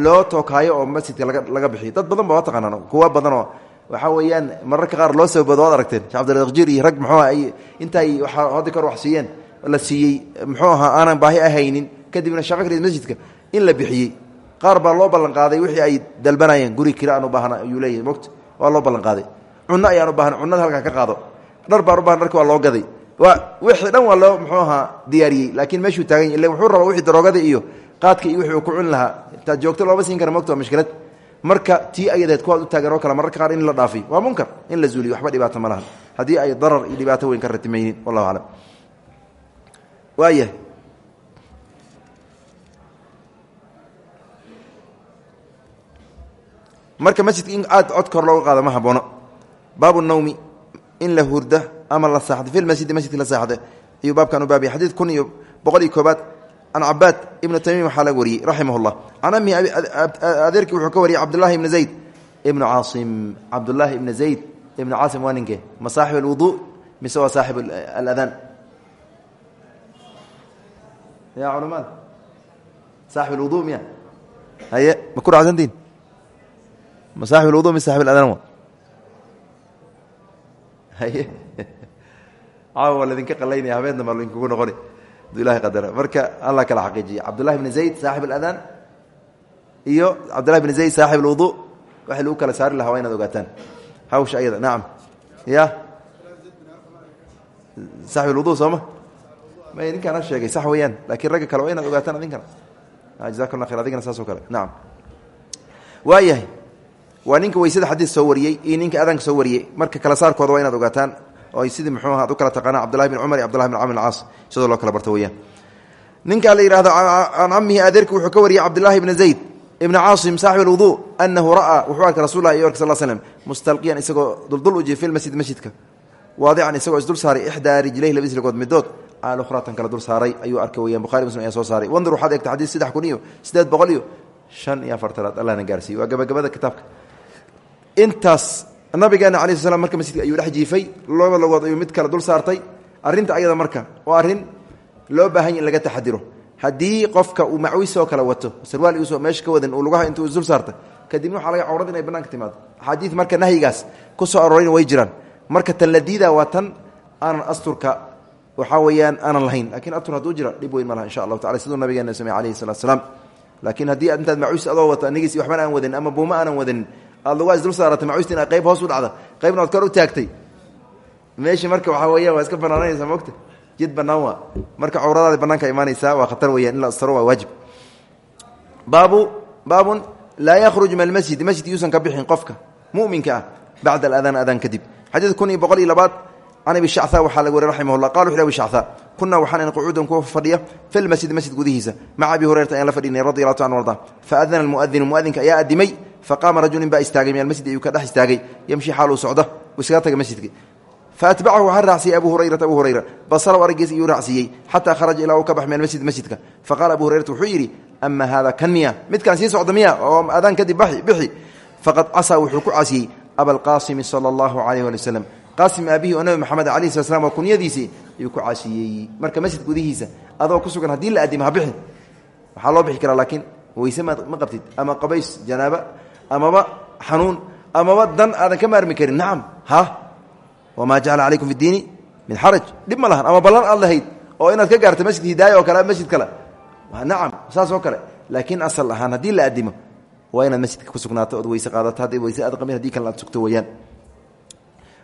loo tookaayo oo masjidka laga bixiyo. Dad badan ba waa taqaanaan kuwa badanoo waxaa weeyaan mararka qaar loo sababoodo waad aragteen. Shee abdilaqjir iyo rag muxuu ay intaay haddi kor wax siiyeen la siiyey. Muxuu ahaa aanan baahi ahaynin. Kadibna kaleed masjidka in la bixiyey. Qaar baa loo ballan qaaday wixii ay dalbanayeen. Guri kira aan u baahna ayuu leeyahay mogta waa loo ballan qaaday cunno ayaan u baahan cunnada halkaa ka qaado. Dhar baan u dharka waa loo gaday. Waa wixii dhan waa loo muxuu ahaa diyaariyey. Laakiin meeshuu taagan ille wuxuu rabaa wixii daroogada iyo qaadka iyo wixii ku cuni lahaa. Intaad joogto looma siin kara mogta waa mashkilad marka tii ayadeed kuwaad u taagan oo kale mararka qaar in la dhaafiy waa munkar in la zuuliyo waxba dhibaato ma lahan haddii ay darar iyo dhibaato weyn ka ratimaynin wallahu aclam waayahay marka masjidka in aad cod kor looga qaado ma haboono baabu nawmi in la hurda ama la saaxdo. Fi masjidi masjidka la saaxda ayuu baabkan u baabiyay xadiid kun iyo boqol iyo koobaad can cabaad ibnu tamiim waxaa laga wariyey raximah llah can amihi adeerkii wuxuu ka wariyey cabdullahi ibni zayd ibnu caasim cabdullaahi ibni zayd ibnu caasim waa ninkee ma saaxib alwudu mise waa saaxib aladaan ya culamaad saaxib alwudu miya haye ma ku racsantiin ma saaxib alwudu mi saaxib aladaan wa haye caawa waa ladinka qalaynaya habeen damba idinkugu noqoni marka allah kala xaqiijiya cabdullahi bni zayd saaxib aladaan iyo cabdullahi bni zayd saaxib alwudu? Waxay lagu kala saari lahaa waa inaad ogaataan. Hawsha nacam ya? Saaxib alwudu sooma? May ninkaan sheegay sax weeyaan. Laakiin ragga kale waa inaad ogaataan adinkana jazakum la khir adigana kale. Nacam waayahay waa ninka weysada xadiis soo wariyey iyo ninka adaanka soo wariyey. Marka kala saarkooda waa inaad oo ay sidii muxuu ad u kala taqaanaan cabdullahi bin cumar iyo abdullahi bin camr bin caas sidoo loo kala barto weeyaan. Ninkaa la yidhahdo can camihi adeerki wuxuu ka wariyey cabdullahi bni zayd ibni caasim saaxib alwudu anahu ra'aa wuxuu arkay rasul lah york sal slm mustalqiyan isagoo duldul ujiy fi lmasjid masjidka. Waadican isagoo isdul saaray ixdaa rijlayhi labadiis lagood midood al ukhratan kala dul saaray ayuu arkay weyaan bukhari muslim ayaa soo saaray. Wandur waxaad eegta xadiis saddex kun iyo siddeed boqol iyo shan iyo afartanaad allahna gaarsiiye waa gabagabada kitaabka. Intaas nabigeena alai sl marka masjidka ayuu dhex jiifay laba logood ayuu mid kale dul saartay. Arrinta ayada marka waa arrin loo baahanya in laga taxadiro. Haddii qofka uu macwisoo kale wato sarwaal iusoo meesha ka wadan uu lugaha intuu isdul saarta kadibna waxaa laga cawrad inay bananka timaado. Axaadiid marka nahyigaas ku soo aroorayna way jiraan. Marka tan la diida waa tan asturka waxaa weeyaan aanan lahayn. Lakiin astur hadduu jira dhib weyn ma laha insha allahu tacala siduu nabigeena samey alayhi salatu laakiin haddii intaad macwis adoo wato anigiis waxbana aan wadanin ama buuma aanan wadanin aad lugaa isdul saaratay macwista in qayb hoos u dhacda qaybna oad kor u taagtay. Meeshii marka waxaa weeyaan waa iska banaananaysaa mogta jid banaan waa. Marka cawradaada banaanka imaanaysaa waa khatar weyaan in la astaro waa waajib. Baabu baabun laa yakhruj min almasjidi masjid yuusan ka bixin qofka muminka ah bacda aladaan adaan kadib. Xadiid kun iyo boqol iyo labaad can abi shachaa waxaa laga wariy raximah llah qala wuxu abi shachaa kunaa waxaan qucuudan kuwa fadhiya fi lmasjidi masjid gudihiisa. Maca abi hurayrata ayaan la fadhinay radi allahu ta an arda faadana almuadinu muadinka ayaa adimay faqaama rajulin baa istaagay min almasjid ayuu ka dhex istaagay yamshi xaal uu socda uu iskaga taga masjidki faatbacahu waxaa raacsiiyey abu hurayrata abu hurayra basaraw araggiis iyuu raacsiiyey xataa kharaja ilaa uu ka bax min almasjid masjidka faqala abu hurayrata wuxuu yidhi ama haada kan miya midkaan sii socda miya oo adaan kadib bixi faqad casaa wuxuu ku caasiyey abalqaasimi sala allahu calayh wali waslem qaasim marka masjid gudihiisa adoo ku sugan haddii la adimo ha waxaa loo bixi karaa laakiin weyse ma qabtid ama qabays janaaba amaba xanuun amaba dan aadan ka maarmi karin. Nacam ha? Wamaa jacala calaykum fi diini min xaraj dhib lahan ama ballan aad oo inaad ka gaarta masjid hidaaya oo kale masjid kale. Nacam saas oo kale. Laakiin asal ahaan haddii la adimo waa inaad masjidka ku sugnaato ood weyse qaadato hadday weyse aad qabin haddii kale aad sugto weeyaan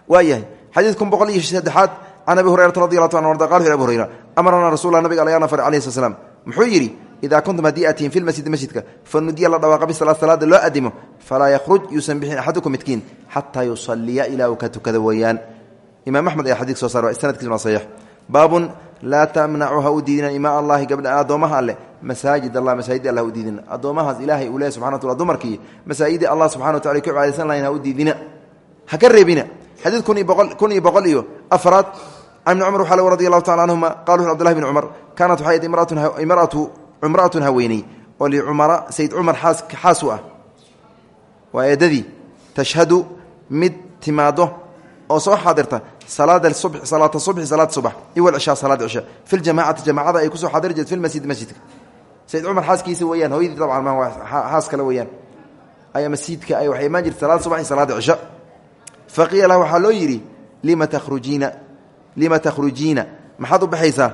waayahay xadiid kun boqol iyo saddexaad can abi hurayrata radi allahu abu hurayra amarana rasul nabiga alaya nafar alayhi sl slam muxuu yidhi idaa kuntum haddii aad tihiin fi lmasjidi masjidka fanudiya la dhawaaqa bisalaad salaada loo adimo falaa yakhruj yuusan bixin axadukum midkiin xataa yusaliya ilaa uu ka tukada weeyaan imaam axmed ayaa xadidka soo saar sanadkiisuna saxiix baabun laa tamnacu ha u diidina imaa allahi gabdha addoomaha alleh masaajid allah masaajid allah u diidina addoomahaas ilaahay uu leehay subxana wataala dumarkii masaajidii allah subxana watala ku cibaadaysan lahayn ha u diidina ha ka reebina xadiid kun iyo boqol iyo afraad can ibni cumar waxaa lg radi allahu tacala canhuma qala wuxu abdullahi bni cumar kaanat waxay imraatu cumraatun haweeney oo licumara sayd cumar xaas xaas u ah. Waa tashhadu mid timaado oo soo xaadirta salaada subx salaata subxi salaada subax iyo walcishaa salaada cisha fi ljamacati jamacada ay ku soo xaadir jeed fi lmasjid masjidka. Sayd cumar xaaskiisa weeyaan hooyadii dabcan ma xaas kale weeyaan. Ayaa masjidka ay waxay imaan jirta salaada subax iyo salaada cisha fa qiila lah waxaa loo lima takhrujiina? Lima takhrujiina? Maxaad u baxaysaa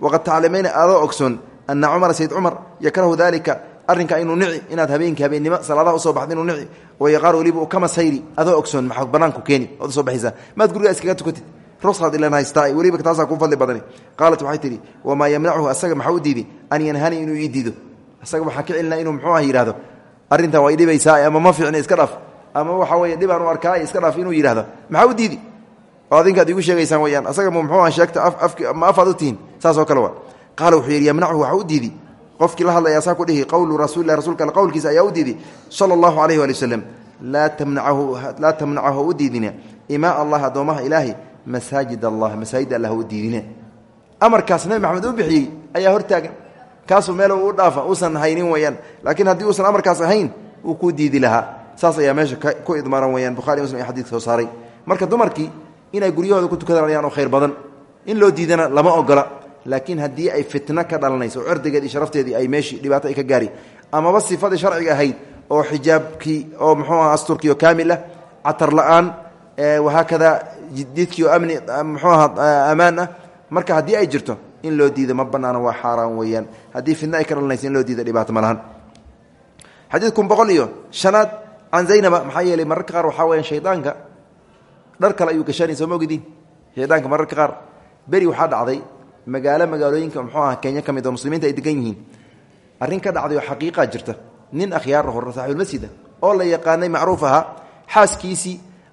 waqad taclamayna adoo ogsoon ana cumara sayd cumar yakrahu dalika arrinka inuu nici inaad habeenki habeennimo salaadaha u soo baxda inuu nici wayaqaar weliba uu kama sayri adoo ogsoon maxaad banaanku keeni ood u soo baxaysaa maad gurigaa iskaga tukatid rusaad ilan haystaa weliba taasaa ku fadli badani qaalat waxay tidhi wamaa yamnachu asaga maxaa u diidi an yanhani inuu ii diido asaga waxaa ka celinaa inuu muxuu ah yidhahdo arrintan waa ama ma fiicna iska dhaaf ama waxa weye dhibaan arkaa iska dhaaf inuu yidhahdo maxaa u diidi oo adinkaad igu sheegaysaan weyaan asaga m muxuu ah sheegta ma afaad u tihiin saas oo qaala wuxuu yidhi yamnachu waxaa u diidi qofkii la hadlaya saa ku dhihi qowlu rasuulilah rasulka ayaa u diidi sala allahu calayh waali wasalam laa tamnacahu laa tamnacahu allah addoomaha ilaahi masaajid allah masaajid allah u diidina amarkaas nabi maxamed u bixiyey ayaa hortaagan kaasuu meel u dhaafa uusan haynin weyaan laakiin haddii uusan amarkaas ahayn uu ku diidi lahaa. Saas ayaa meesha ku idmaaran weyaan bukhari muslim ee xadidka soo saaray. Marka dumarkii inay guryahooda ku tukadaan ayaan u khayr badan. In loo diidana lama ogola laakiin haddii ay fitno ka dhalanayso oo sharafteedii ay meeshii dhibaato ay ka gaari amaba sifadii sharciga ahayd oo xijaabkii oo muxuu aha asturkii oo kaamil ah catar la'aan wahaakada jididkii oo amni muxuu aha ammaan ah marka haddii ay jirto in loo diido ma banaano waa xaaraan weeyaan. Haddii fitno ay ka dhalanayso in loo diida dhibaato ma lahan. Xadiid kun boqol iyo shanaad can zaynaba qaar waxaa weyaan shaydaanka dhar kale ayuu gashanay soo ma ogdiin qaar beri waxaa dhacday magaalo magaalooyinka muxuu aha kenya ka oo muslimiinta ay degan yihiin. Arrin ka dhacday oo xaqiiqaa jirta. Nin akhyaar hor saaxibulmasjida oo la yaqaanay macruuf ahaa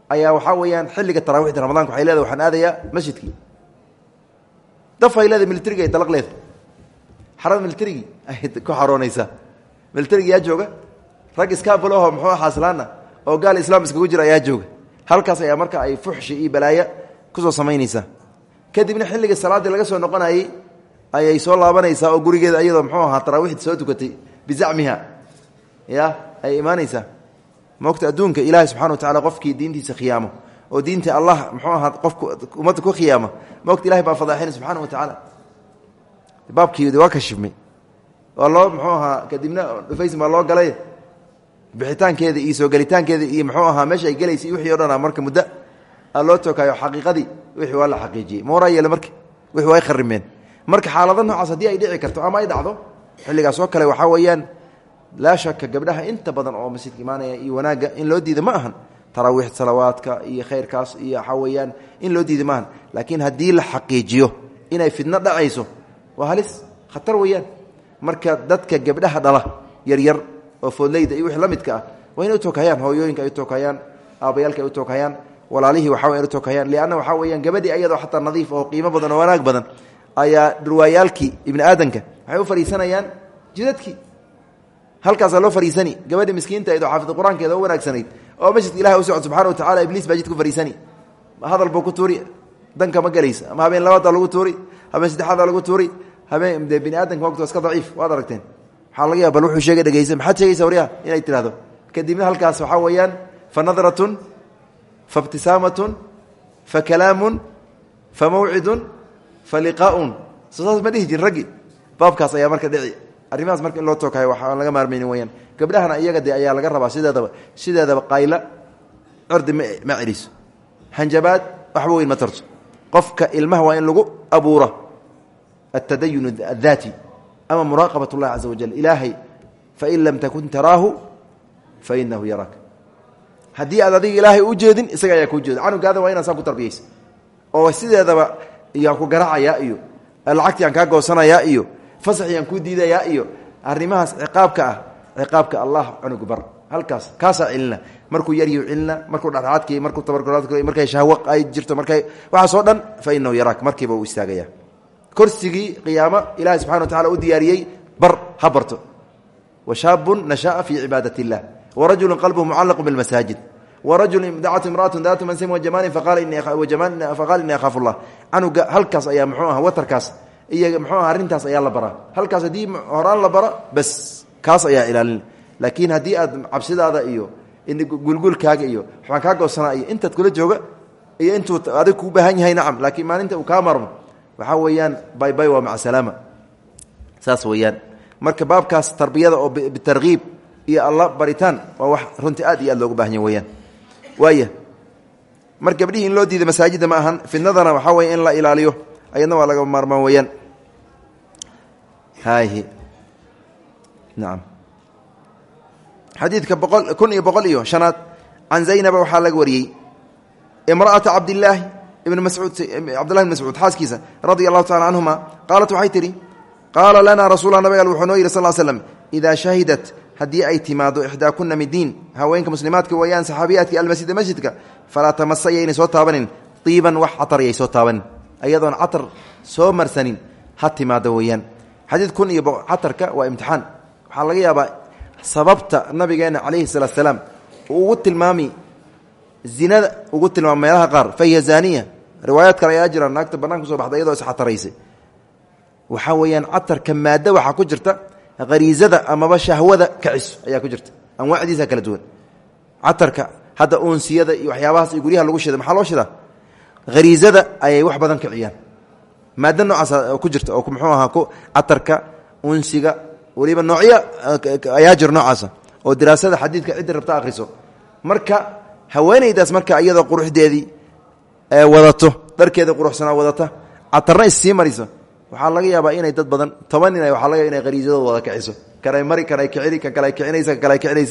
ayaa waxaa weeyaan xilliga taraawiixda ramadanka waxay leedahay waxaan aadayaa masjidkii. Dafay leedahay militariga ay dalaq leedahay. Xarada militarigii ay ku xaroonaysaa. Militarigi yaa jooga? Rag iskaabaloho muxuu xaaslaana oo gaal islaam iskagu jira ayaa jooga. Halkaas ayaa marka ay fuxshi iyo balaaya ku soo samaynaysaa kadibna xilliga salaaddii laga soo noqonayey ayay soo laabanaysaa oo gurigeeda iyadoo muxuu ahaa taraawiixda soo tukatay bizacmiha. Ya ay imaanaysaa? Maogta adduunka ilaahay subxana wa tacala qofkii diintiisa khiyaamo oo diinta allah muxuu ahaa qofku ummadda ku khiyaama. Maogta ilahay baa fadaaxinay subxana wa tacaala baabkiidi waa kashifmay waa loo muxuu ahaa kadibna dhufaysm waa loo galay. Bixitaankeeda iyo soo gelitaankeeda iyo muxuu ahaa meesha ay gelaysa iyo wixii o marka muddo loo tookayo xaqiiqadii wixii waa la xaqiijiyey. Mooraa yeele marka wixii way kharimeen. Marka xaalado noocaas haddii ay dhici karto ama ay dhacdo xilligaas oo kale waxaa weeyaan laa shaka gabdhaha inta badan oo masjidka imaanaya iyo wanaagga in loo diida ma ahan. Taraawiix salawaadka iyo khayrkaas iyo waxaa in loo diida ma ahan. Laakiin haddii la xaqiijiyo inay fidno dhacayso waa halis khatar weeyaan. Marka dadka gabdhaha dhala yaryar oo foodleyda iyo wixii la midka ah waa inay u hooyooyinka ay u aabayaalka ay u walaalihii waxaa way utokayaan lianna waxaa weeyaan gabadhii ayadoo xataa nadiif oo qiimo badan oo wanaag badan ayaa dhurwaayaalkii ibni aadanka waxay u fadhiisanayaan jidadkii. Halkaasaa loo fadhiisani gabadhii miskiinta ayd oo xaafid qur'aankeeda u wanaagsanayd oo masjidka ilahi u socod subxana wa tacala ibliis baa jidku fadhiisani hadal buu ku tuuri? Danka ma gelaysa ama habeen labaada lagu tuuri? Habeen saddexaada lagu tuuri? Habeen de bini aadanka waqti iska daciif waad aragteen. Waxaa laga ya bal wuxuu sheegay dhegeysa maxaad sheegaysa waryaha inay tirahdo kadibna halkaas waxaa weeyaan fa nadratun faibtisaamatun fa kalaamun fa mawcidun fa liqaaun. Soo saas ma dhihi jir raggi. Baabkaas ayaa marka dhici. Arrimahaas marka in loo tookayo waxaan laga maarmayni weyaan gabdhahana iyaga de ayaa laga rabaa sideedaba sideedaba qayla cirdi ma ma celiso. Hanjabaad waxba weyn ma tarto. Qofka ilmaha waa in lagu abuura altadayun addaati ama muraaqabat اllahi caza wajal. Ilaahay fain lam takun taraahu fainahu yaraak haddii aad adiga ilaahay u jeedin isaga ayaa kuu jeeda. Canugaada waa inaan saa ku tarbiyaysa oo sideedaba yaan ku garacayaa iyo lacagti aan kaa goosanayaa iyo fasaxi aan kuu iyo arrimahaas ciqaabka ah ciqaabka allah cunugu bar. Halkaas kaasaa celina markuu yaryu celina markuu dhexdhexaadki markuu tabarguraadk markay shahwo ay jirto markay waxaasoo dhan fa inahu yaraak. Markiiba uu istaagaya. Korsigii qiyaamo ilaahay subxana wa tacala u diyaariyey bar ha barto. Wa shaabun nasha'a fii cibaadat illah warajulu qalbuhu mucallaqu bilmasaajid warajul dacatu imraatu daatu mansim wajamaalin faqaala inii akhaafu llah canuga halkaas ayaa muxuu aha watarkaas iyo muxuu aha arrintaas ayaa la baraa halkaas haddii horaan la bara bas kaas ayaa ilaalin laakiin haddii aad cabsidaada iyo gulgulkaaga iyo waxbaan kaa goosanaa iyo intaad kula jooga iyo intuu adig kuu baahan yahay nacam laakiin maalinta uu kaa marmo waxaa weeyaan baybay waa maca salaama saas weeyaan marka baabkaas tarbiyada oo bitarkiib iyo alla baritaan waa wax runtii aad iyo aad loogu baahanya weyaan waaya mar gabdhihii in loo diiday masaajidda ma ahan fidnadana waxaa weya in la ilaaliyo ayadna waa laga maarmaan weyaan hayhi nacam xadiidka boqol kun iyo boqol iyo shanaad can zaynaba waxaa laga wariyey. Imra'ata cabdillaahi ibn mascuud cabdillahi bn mascuud xaaskiisa radia allahu tacala canhuma qaalat waxay tidhi qaala lanaa rasuula nabig al wuxuu noo yidhi sal l shahidat haddii ay timaado ixdaakuna midiin haweenka muslimaadka weeyaan saxaabiyaadka almasjida masjidka falaa tamasa soo taabanin. Iiban wax catar yay soo taabanin. Ayadoon catar soo marsanin ha timaado weeyaan. Xadiid kun iyo catarka waa imtixaan. Waxaa laga yaabaa sababta nabigeena calayhi salaatu salaam uu ugu tilmaami zinada ugu tilmaama meelaha qaar fahiya zaaniya. Riwaayaad kale ayaa jira naagta bannanka kuso baxda iyadoo isxataraysay waxaa weeyaan catarka maaddo waxaa ku jirta hariizada amaba shahwada kaciso ayaa ku jirta. Anwaacdiisa kala duwan. Catarka hadda unsiyada iyo waxyaabahaas iyo guryaha lagu shida maxaa loo shidaa hariizada ayay wax badan kiciyaan. Maaddo noocaas ku jirta oo muxuu ahaa catarka unsiga weliba noocyo ayaa jir noocaasa oo diraasada xadiidka ciddi rabta akhriso. Marka haweenaydaas marka iyadoo quruxdeedii wadato dharkeeda quruxsanaa wadata catarna issii marisa waxaa laga yaabaa inay dad badan toban nin waaa laga inay hariizadooda wada kiciso. Kanay mari kanay kicini kan kale kicinaysa kan kale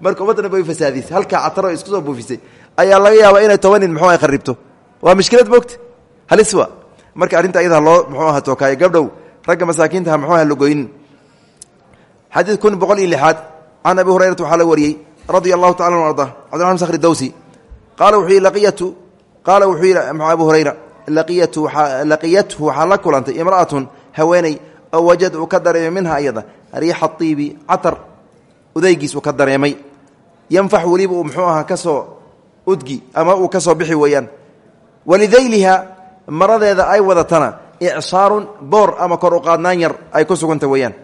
marka ummaddana bay fasaadisay halkaa cataro isku soo buufisay. Ayaa laga yaabaa inay toban nin muxuu kharibto waa mushkilad moogta haliswa marka arrinta iyada loo muxuu aha tookaayo gabdhow ragga masaakiintaha muxuu aha lagoynin xadiid kun boqol iyo lixaad can abi hurayrata waxaa laga wariyey radia allahu tacala an sakri dawsi. Qaala wuxuu laqiyatu qaala wuxuu abu hurayra laqiyathu waxaa la kulantay imra'atun haweeney oo wajad uu ka dareemay minha iyada riixa iibi catar udaygiis uu ka dareemay. Yanfax weliba uu muxuu ahaa ka soo udgi ama uu ka bixi weeyaan. Walidayliha maradeeda ay wadatana icsaarun boor ama kor yar ay ku suganta weeyaan.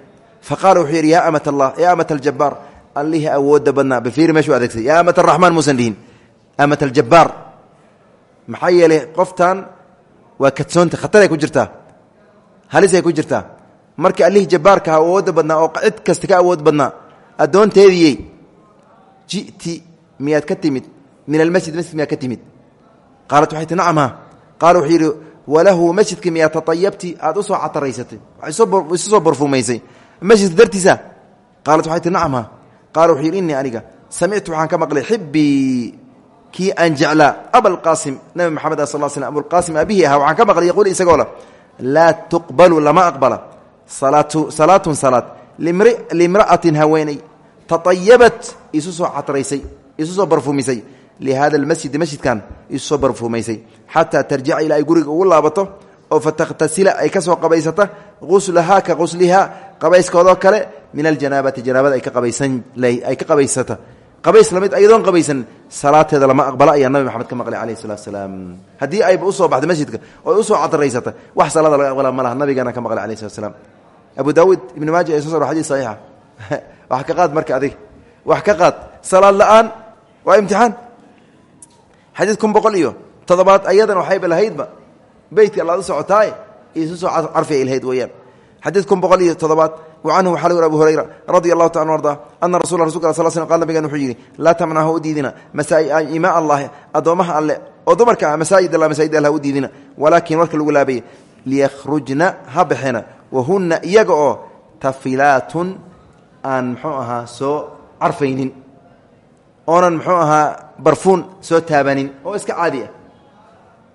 Fa qaala wuxuu yidhi yaa amat allah yaa amat aljabaar allihii awoodda badnaa. Bafiiri meshuu adeegsay yaa amat araxmaan muusan dhihin. Amat aljabaar maxaa yeelay qoftan waa kadsoonta khataray ku jirtaa. Halisay ku jirtaa. Marka allihii jabbaarka ha awoodda oo cid kasta ka awood badnaa ji'ti miyaad ka timid. Min almasjid masjid miyaad ka timid. Qaalat waxay ti nacam ha. Qaala walahu masjidka miyaad taayabti aad u soo isu soo barfuumaysay masjidka dartiisa. Qaalat waxay ti nacam ha. Qaala wuxuu aniga samictu waxaan ka maqlay xibbii kii aan jeclaa abalqaasim nabi maxamed a sal slam abulqaasim aabihii ahaa waxaan ka maqlay yaquul isagoo le laa tuqbalu lama aqbala salaatun salaad limra'atin haweeney tatayabat isu soo catraysay isu soo barfuumisay lihada almasjidi masjidkan isu soo barfuumaysay xataa tarjica ilaa ay guriga ugu laabato oo fatakhtasila ay ka soo qabaysata guslahaa ka guslihaa qabayskoodoo kale min aljanaabati janaabada ay ka qabaysata qabays la mid ayadoon qabaysan salaateeda lama aqbala ayaa nabi maxamed ka maqlay alayh salatu salaam. Haddii ayba u soo baxda masjidka oo u soo cadaraysata wax salaada laga aqbala ma laha nabigaana ka maqlay alayh salatu slaam abu daawuud ibn maaja ee soo sar xadis saxiixa. Wax ka qaad marka adig. Wax ka qaad. Salaad la'aan waa imtixaan. Xadiid kun boqol iyo toddobaad ayadan waxayba lahaydba beytka allaad u socotaaye isu soo carfiya ilhayd weeyaan xadiid kun boqol iyo toddobaad. Canhu waxaa lagu abu hurayra radia allahu taala arda ana rasula rasulka sal sl qal nabigan wuxuu yidhi laa tamnaha u diidina imaa allahi addoommaha alle oo dumarka ah masaajid alla masaajid alla u diidina walaakin warka lagu laabaya liyakhrujna ha baxena wahunna iyaga oo tafilaatun aan muxuu ahaa soo carfaynin oonan muxuu ahaa barfuun soo taabanin oo iska caadi ah.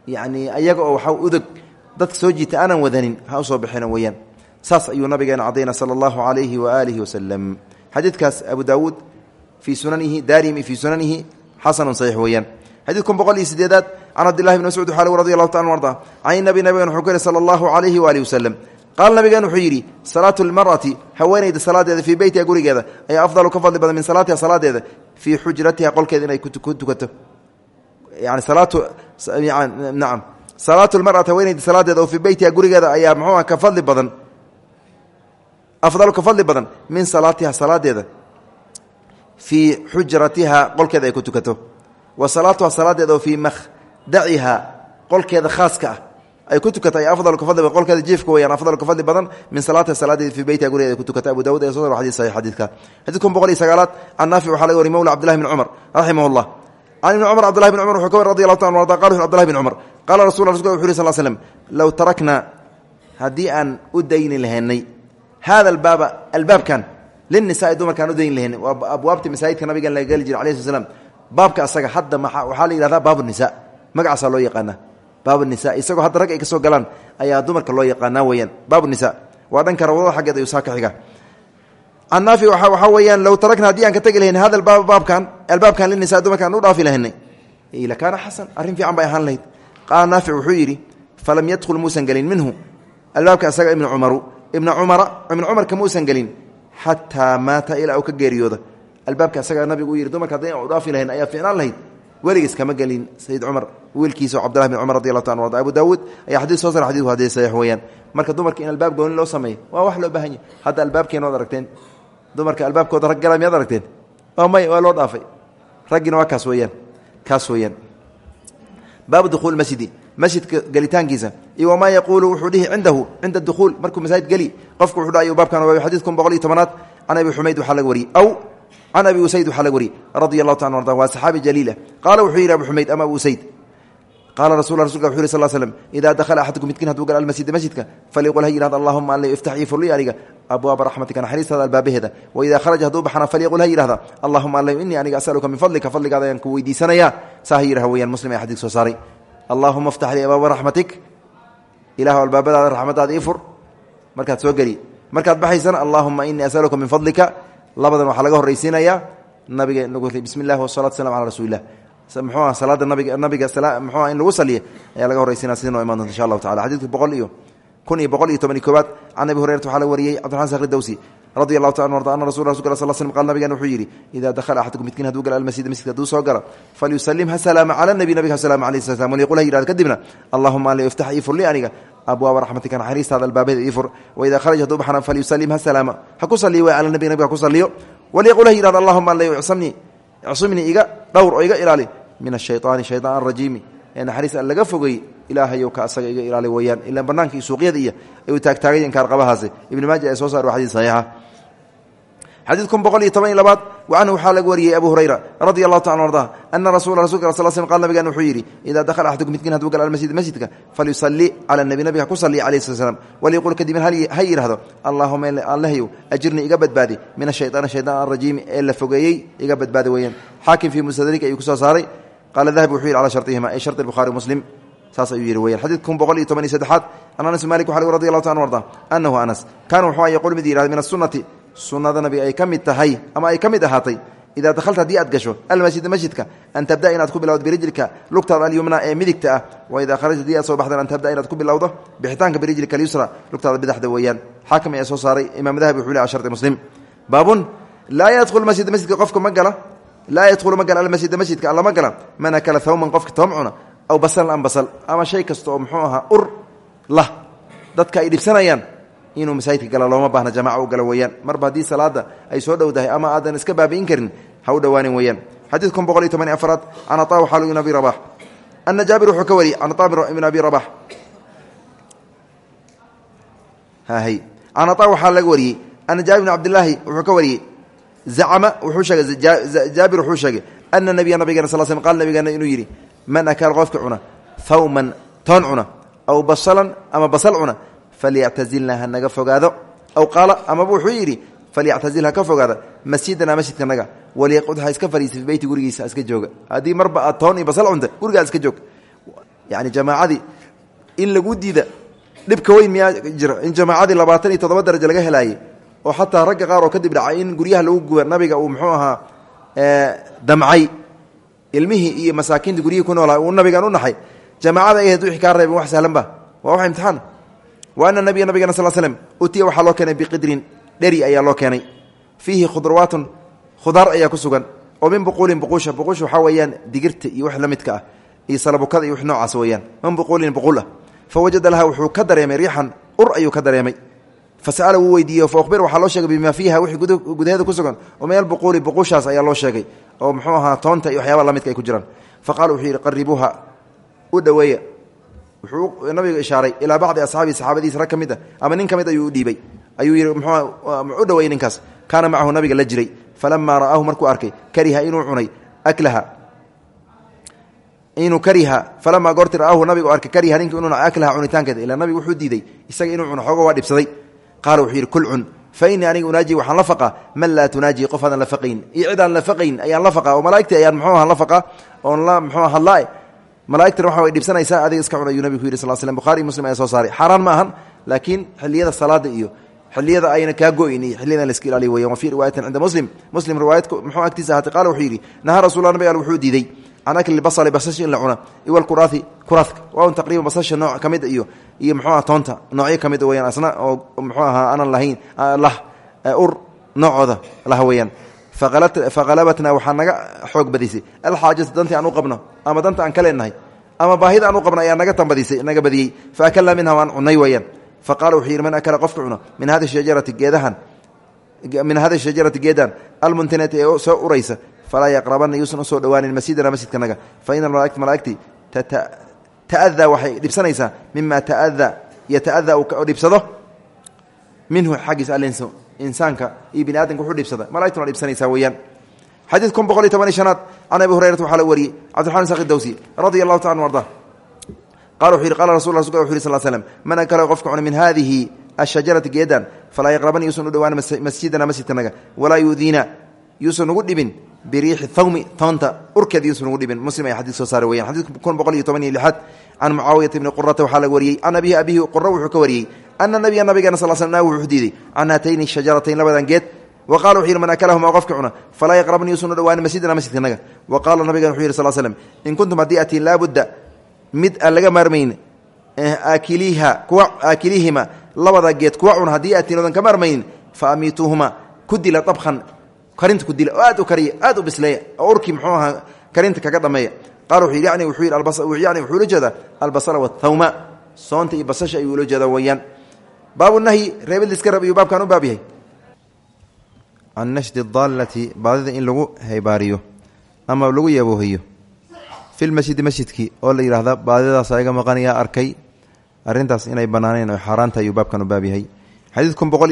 Yacni ha saas ayuu nabigeena cadayna sala allahu alayhi waaalihi wasalam xadiidkaas abu daawuud fii sunanihi daarimi fii sunanihi xasanu saxiix weeyaan. Xadiid kun boqol iyo sideedaad can cabdillahi bn mascuud xaal radi allahu taala arda can nabi nabigan wuxuu ku yihi sala allahu alayhi waalihi wasalam qaala nabigan wuxuu yidhi salaatu lmar'ati haweenayda salaadeeda fii beytiha gurigeeda ayaa afdalu ka fadli badan min salaatiha salaadeeda fii xujratiha qolkeeda inay ku tukato. Yani salaatu nacam salaatu lmar'ati haweeneyda salaadeeda oo fii beytiha gurigeeda ayaa muxuuha ka fadli badan afdalu ka fadli badan min salaatiha salaadeeda fii xujratiha qolkeeda ay ku tukato. Wa salaatuha salaadeeda oo fii makhdaciha qolkeeda khaaska ah ay ku tukata ay afdal ka fadli badan qolkeeda jiifka weyaan afdal ka fadli badan min salaatiha salaadeeda fii beytiha gurigeeda ay ku tukata abu dawud ee soo xadis saxiix xadiidka. Xadiidkun boqol iyo sagaalaad can naafic waxaa laga wariy mawla cabdillahi bn cumar raximah llah can ibni cumar cbdillahi bn cumar wuxuu ka wari radi allahu ta arda qala wuxu abdillahi bn cumar qaala rasul rasulka wuxu yuri sal slm low taraknaa haddii aan u dayni lahaynay hada albaaba albaabkan linisaai dumarkaan u dayn lahayn waa abwaabta masaajidka nabigan laga geli jira alai sl slam baabka asaga hadda waxaa la yihahdaa baab nisa magacaasaa loo yaqaana baab nisa isagoo hadda rag ay ka soo galaan ayaa dumarka loo yaqaanaa weyaan baab nisa waa dhanka rawdada xaggeeda ayuu saa ka xiga can naafi waxaa weeyaan low tarakna haddii aan ka tegi lahayn hada baab baabkan albaabkan linisa dumarkaan u dhaafi lahaynay lakaana xasan arrin fiican bay ahaan lahayd qaala naafic wuxuu yidhi falam yadkhul muusan gelin minhu albaabka asaga ibnu cumaru ibna cumara ibna cumarka muusan gelin xataa maata ilaa uu ka geeriyooda albaabka asaga nabigu u yidhi dumarka hadday u dhaafi lahayn ayaa fiicnaan lahayd. Weligiis kama gelin sayid cumar wiilkiisa cabdillahi bin cumar radi allahu ta an arda abu daawuud ayaa xadiis soo sar xadidku haddii saxiix weeyaan. Marka dumarka in albaab gooni loo sameeyo waa wax loo baahan yahy hadda albaabkeena waad aragteen dumarka albaabkooda rag gala miyaad aragteen waa may waa loo dhaafay. Raggina waa kaas weyaan kaas weeyaan. Baabu dukuul masjidi masjidka gelitaankiisa. Iyo wamaa yaquulu wuxuu dhihi cindahu cinda dukuul markuu masaajid geli qofku wuxuu dhahay baabkan waa xadiid kun boqol iyo tobanaad can abi xumayd waxaa laga wariyey aw can abi usayd waxaa laga wariyey radia allahu ta an arda waa saxaabi jaliila. Qaala wuxuu yidhi abu xumayd ama abu usayd. Qaala rasul rasulka wuxu yhi sal slm idaa dakhala axadukum midkiin haduu gala almasjida masjidka faliqul ha yihahdo allahuma alle iftax ii furli aniga abwaaba raxmatika naxariistaada albaabaheeda waidaa kharaja hadduu baxana faliqul ha yihahda allahuma alle inii aniga asaluka min fadlika fadligaada ayaan ku weydiisanaya saa ha yidhaha weyaan muslim ee xadiik soo saaray allahuma aftax lii abaaba raxmatik ilahu albaabadaada raxmadaada ii fur. Markaad soo geli. Markaad baxaysana allahuma inii asaluka min fadlika. Labadan waxaa laga horraysiinayaa nabiga bismi illahi wasalatu slam cala rasuulilah muxuuah salaada nabiga nabiga muxuuah in lagu saliya ayaa laga horraysiinaya sida noo imaan doonta insha allahu tacala xadidka boqol iyo kun iyo boqol iyo toban iyo koobaad can abi hurayrata waxaa laga wariyey cabdiraxman sakri dawsi radi allahu ta an arda ana rasul rasulka sal slm qal nabigan wuxuu yidhi idaa dakhala axadukum midkiin haduu gala almasjid masjidka haduu soo gala falyusalim ha salaama cala nabi nabiga ha salaama alayhi sala slam waliqul ha yidhahdo kadibna allahuma ali iftax ii furli aniga abwaaba raxmatika naxariistaada albaabaheeda ii fur waidaa kharaja haduu baxana falyusalim ha salaama ha ku saliyo cala nabi nabiga ha ku saliyo waliqul ha yidhahdo allahuma ali icsamnii icsimnii iga dhowr oo iga ilaali min ashayطaani shayطaan arajiimi ee naxariis aan laga fogey ilaahayow ka asaga iga ilaali weyaan ilaan banaanka iyo suuqyada iyo ayuu taagtaagayen kaarqabahaasi ibni maaja ee soo saar waa xadis saxiixa. Xadiid kun boqol iyo toban iyo labaad wacanhu waxaa laga wariyey abu hurayra radi allahu ta an arda ana rasula rasulka sal sl qal nabigan wuxuu yidhi idaa dakhala axadukum midkiin haduu gala almasjid masjidka falyusali cala nabi. Nabiga ku saliya alayh slat slam waliqul kadibna ha yidhahdo allahuma allahyow ajirnii iga badbaadi. Min ashayطaan shayطaan arajiimi ee la fogeeyey iga badbaadi weeyaan. Xaakim fii mustadrik ayuu ku soo saaray qaala dahabi wuxuu yidhi cala sharطihima ay sharط bukhari muslim. Saas ayuu yihi weyan xadid kun boqol iyo toban iyo saddexaad an anas malik waxa radi allahu ta an arda anahu anas kaana wuxuu yaqul mid yihahda min asunati sunada nabiga ay ka mid tahay ama ay ka mid ahaatay idaa dakhalta haddii aad gasho almasjida masjidka an tabda inaad ku bilawdo birijlika lugtaada alyumna ee midigta ah wa idaa kharajta haddii aad soo baxdan an tabda inaad ku bilowdo bixitaanka birijlika alyusra lugtaada bidaxda weeyaan. Xaakim ayaa soo saaray imaam dahabi wuxuu leh sharti muslim. Baabun laa yadkhul masjida masjidka qofka ma gala laa yadkhulu ma gala almasjida masjidka allama gala man akala hawman qofka toom cuna aw basalan an basal ama shay kasta oo muxuu ahaa ur lah dadka ay dhibsanayaan inuu masaajidka gala looma baahna jamaca u gala weeyaan marba haddii salaada ay soo dhow tahay ama aadan iska baabi'in karin ha u dhowaanin weeyaan xadiid kun boqol iyo toban iyo afraad can ataa waxaa ibn abi rabax ana jaabir wuxuu ka wariyey can ataa ibn abi rabax can zacama wuxuu sheegay jaabir wuxuu sheegay ana nabiya nabigana sal sl qal nabigeena inuu yidhi man akala qofka cuna hawman toon cuna aw basalan ama basal cuna falyactazilna ha naga fogaado aw qaala amaba wuxuu yidhi falyactazil ha ka fogaada masjidana masjidkanaga waliyaqud ha iska fariisa fi beyti gurigiisa iska jooga haddii marba aad toon iyo basal cunta gurigaa iska joog yani jamaacadii in lagu diida dhibka weyn miyaa jira in jamaacadii labaatan iyo toddoba daraja laga helaayey oo xataa ragga qaar oo kadib dhacay in guryaha lagu guba nabiga uu muxuu ahaa damcay. Ilmihii iyo masaakiinta guryihii ku noolaa uu nabigan u naxay. Jamaacada ay ahayd wixii kaa reeben wax sahlan ba. Waa wax imtixaan. Wa ana nabiya nabigana sal slm utiya waxaa loo keenay biqidrin. Dheri ayaa loo keenay. Fiihi khudrawaatun khudaar ayaa ku sugan. Oo min buquulin buquusha. Buquusha waxaa weeyaan digirta iyo wax la midka ah. Iyo salabukada iyo wax noocaas weeyaan. Min buquulin buquul ah fa wuxuu ka dareemay riixan. Ur ayuu ka dareemay fasa'ala wuu weydiiyey fa ukhbir waxaa loo sheegay bima fiiha wixii gudaheeda ku sugan oo min albuquuli buquushaas ayaa loo sheegay oo muxuu ahaa toonta iyo waxyaaba lamidka ku jiraan. Fa qala wuxuu yidhi qaribuuha u dhoweeya wuxuu nabiga ishaaray ilaa bacdi asxaabii saxaabadiisa rag ka a ama nin ka mid ayuu u dhiibay. Ayuu yidhi mxuu u dhoweeyey ninkaas? Kaana macahu nabiga la jiray. Falamaa ra'aahu markuu arkay kariha inuu cunay aklaha. Inuu kariha. Falamaa goorti ra'aahu nabigu arkay kariha ninka inuu aklaha cunitaankeeda. Ilaa nabigu wuxuu diiday isaga inuu cuno xoogo waa dhibsaday qaala wuxuu yidhi kul cun fa innii aniga unaaji waxaan la faqaa man laa tunaaji qof aadan la faqayn. Iyo cid aan la faqayn ayaan la faqaa oo malaa'igtii ayaan muxuu aha la faqaa oon la muxuu hadlaa malaigtana waxa way dhibsanaysaa adiga iska cun ayuu nabigu yidhi sal slm bukhari muslim ayaa soo saaray. Xaaraan ma ahan laakiin xiliyada salaada iyo xiliyada ayna kaa go-in iyo xiliyada in la iska ilaaliyo weyan wa fii riwaayatin cinda muslim. Muslim riwaayad muxuu agtiisa ahaatay qaala wuxuu yidhi nahaa rasulla nabig al wuxuu diiday can akli basali basasha in la cuna. Iwal kuraahi kuraadka waa un taqriban basasha nooc ka mid iyo iyo muxuu aha toonta. Noocyo ka mid weyaan asna oo muxuu ahaa aanan lahayn lah ur noocooda lah weeyaan. Faqalabatna waxaa naga xoog badisay. Alxaajatu dantii aan u qabno ama danta aan ka leenahay ama baahida aan u qabno ayaa naga tambadisay naga badiyey faakalnaa minha waan cunay weeyaan. Faqala wuxuu yidhi man akala qofka cuno min hadi shajarati geedahan min hadi shajarati geedan almuntinati ee soo uraysa falaa yaqrabana yuusan u soo dhowaanin masjidana masjidkanaga fa ina malaaigta malaa'igtii ta'adaa waxay dhibsanaysaa mima taada yata'adaa uu dhibsado minhu xaggiisa alinsu insaanka iyo bini aadamka wuxuu dhibsada malaigtuna dhibsanaysaa weeyaan xadiid kun boqol iyo toban iyo shanaad can abi hurayrata waxaa la wariyey cabdiraxman saqi dawsi radia allahu taala anu arda qala wuxuu yidhi qala rasul rasulka wuxu yhi sal slm man akala qofka cuna min hadihi ashajarati geedan falaa yaqrabani yuusan u dhowaan masjidana masjidkanaga walaa yuudiina yuusan ugu dhibin biriixi thawmi toonta urkeeda yuusan ugu dhibin. Muslim ay xadid soo saari weyan xadid kun boqol iyo toban iyo lixaad can mucaawiyata ibni qurata waxaa la wariyey can abihi abihi qura wuxuu ka wariyey ana nabiya nabigeena sal sl wuxuu diiday can haatayni shajaratayn labadan geed. Wa qala wuxu yidhi man akalahuma qofka cuna falaa yaqrabni yuusan u dhowaanin masjidana masjidkanaga wa qaala nabigan wuxuu yidhi sal slm in kuntum haddii atiin laabudda mid aan laga maarmayn aakiliiha kuwa aakilihima labada geed kuwa cuna haddii atiin odan ka maarmaynin fa amiituuhuma ku dila dabkan karinta ku dila oo aad u kariya aad u bisleeya oo urkii ahaa karinta kaga dhameeya. Yidhi yani wuxuu yidhi yani wuxuu ula albasala wathawma soonta iyo basasha ayuu ula jeedaa weeyaan baabu nahyi reebid liska rab ayuu baabkan yahay. Can nashdi daallati baadida in lagu haybaariyo ama lagu yaboohiyo. Fi lmasjidi masjidkii oo la yidhaahda baadidaas ayaga maqanayaa arkay. Arrintaas inay bannaaneen oo xaaraanta ayuu baabkan u baab yahay. Xadiid kun boqol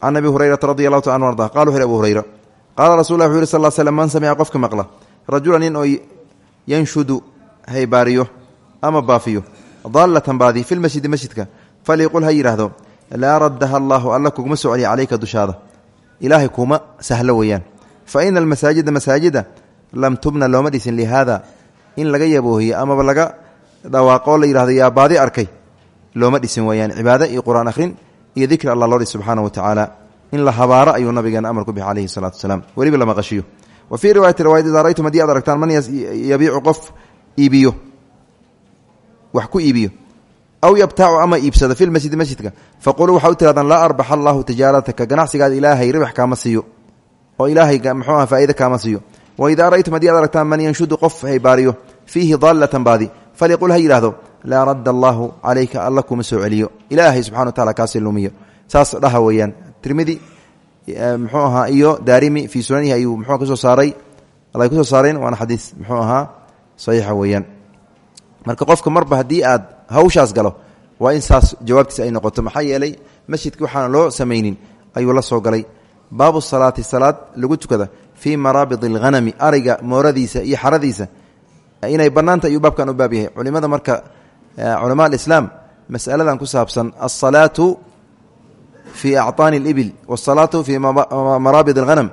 can abi hurayrata radi allahu anu arda qala wuxu yhi abu hurayra qaala rasul lah wuxu yhi sal slm man samica qofka maqla rajula nin oo yanshudu haybaariyo ama baafiyo daallatan baadi fi lmasjidi masjidka faliqul ha yidhaahdo laa raddaha allaahu alla kuguma soo celiya calayka dushaada ilaahay kuma sahlo weeyaan fa ina almasaajida masaajida lam tubna looma dhisin lihaada in laga yaboohiyo amaba laga dhawaaqoo la yidhahdo yaa baadi arkay looma dhisin weeyaan cibaado iyo qur'aan akhrin iyo dikri allah loo dhis subxaana wa tacaala in la habaaro ayuu nabigeena amar ku bixi calayhi salaatu wasalaam. Weliba la maqashiyo. Wa fii riwaayati riwaayad idaa raytum haddii aad man yabiicu qof iibiyo wax ku iibiyo. Aw yabtaacu ama iibsado fi lmasjidi masjidka faquluu waxaa u tirahdaan laa arbaxa allaahu tijaarataka ganacsigaada ilaahay ribax kaama siiyo oo ilaahay muxuu ah faa'iide kaama wa idaa ra'aytum haddii ad aragtaan man yanshudu qof haybaariyo fiihi daallatan baadi faliqul ha yidhaahdo laa radda allaahu calayka alla kuma soo celiyo. Ilaahay subxana wa tacala kaasi lumiyo. Saas dhaha weeyaan. Tirmidi muxuu ahaa iyo daarimi fii sunanihi ayuu muxuu ka soo saaray. Ay ku soo saareen waana xadiis marka qofka marba haddii aad hawshaas galo waa in saas jawaabtiis ay noqoto. Maxaa yeelay masjidka waxaana loo samaynin ayuu la soo galay. Baabu salaati salaad lagu tukada fii maraabid alghanami ariga mooradiisa iyo xaradiisa. Inay bannaanta ayuu baabkan u baab culimada marka culamaa alislaam masaladan ku saabsan alsalaatu fii acطaani اlibil wاsalaatu fii maraabid alghanam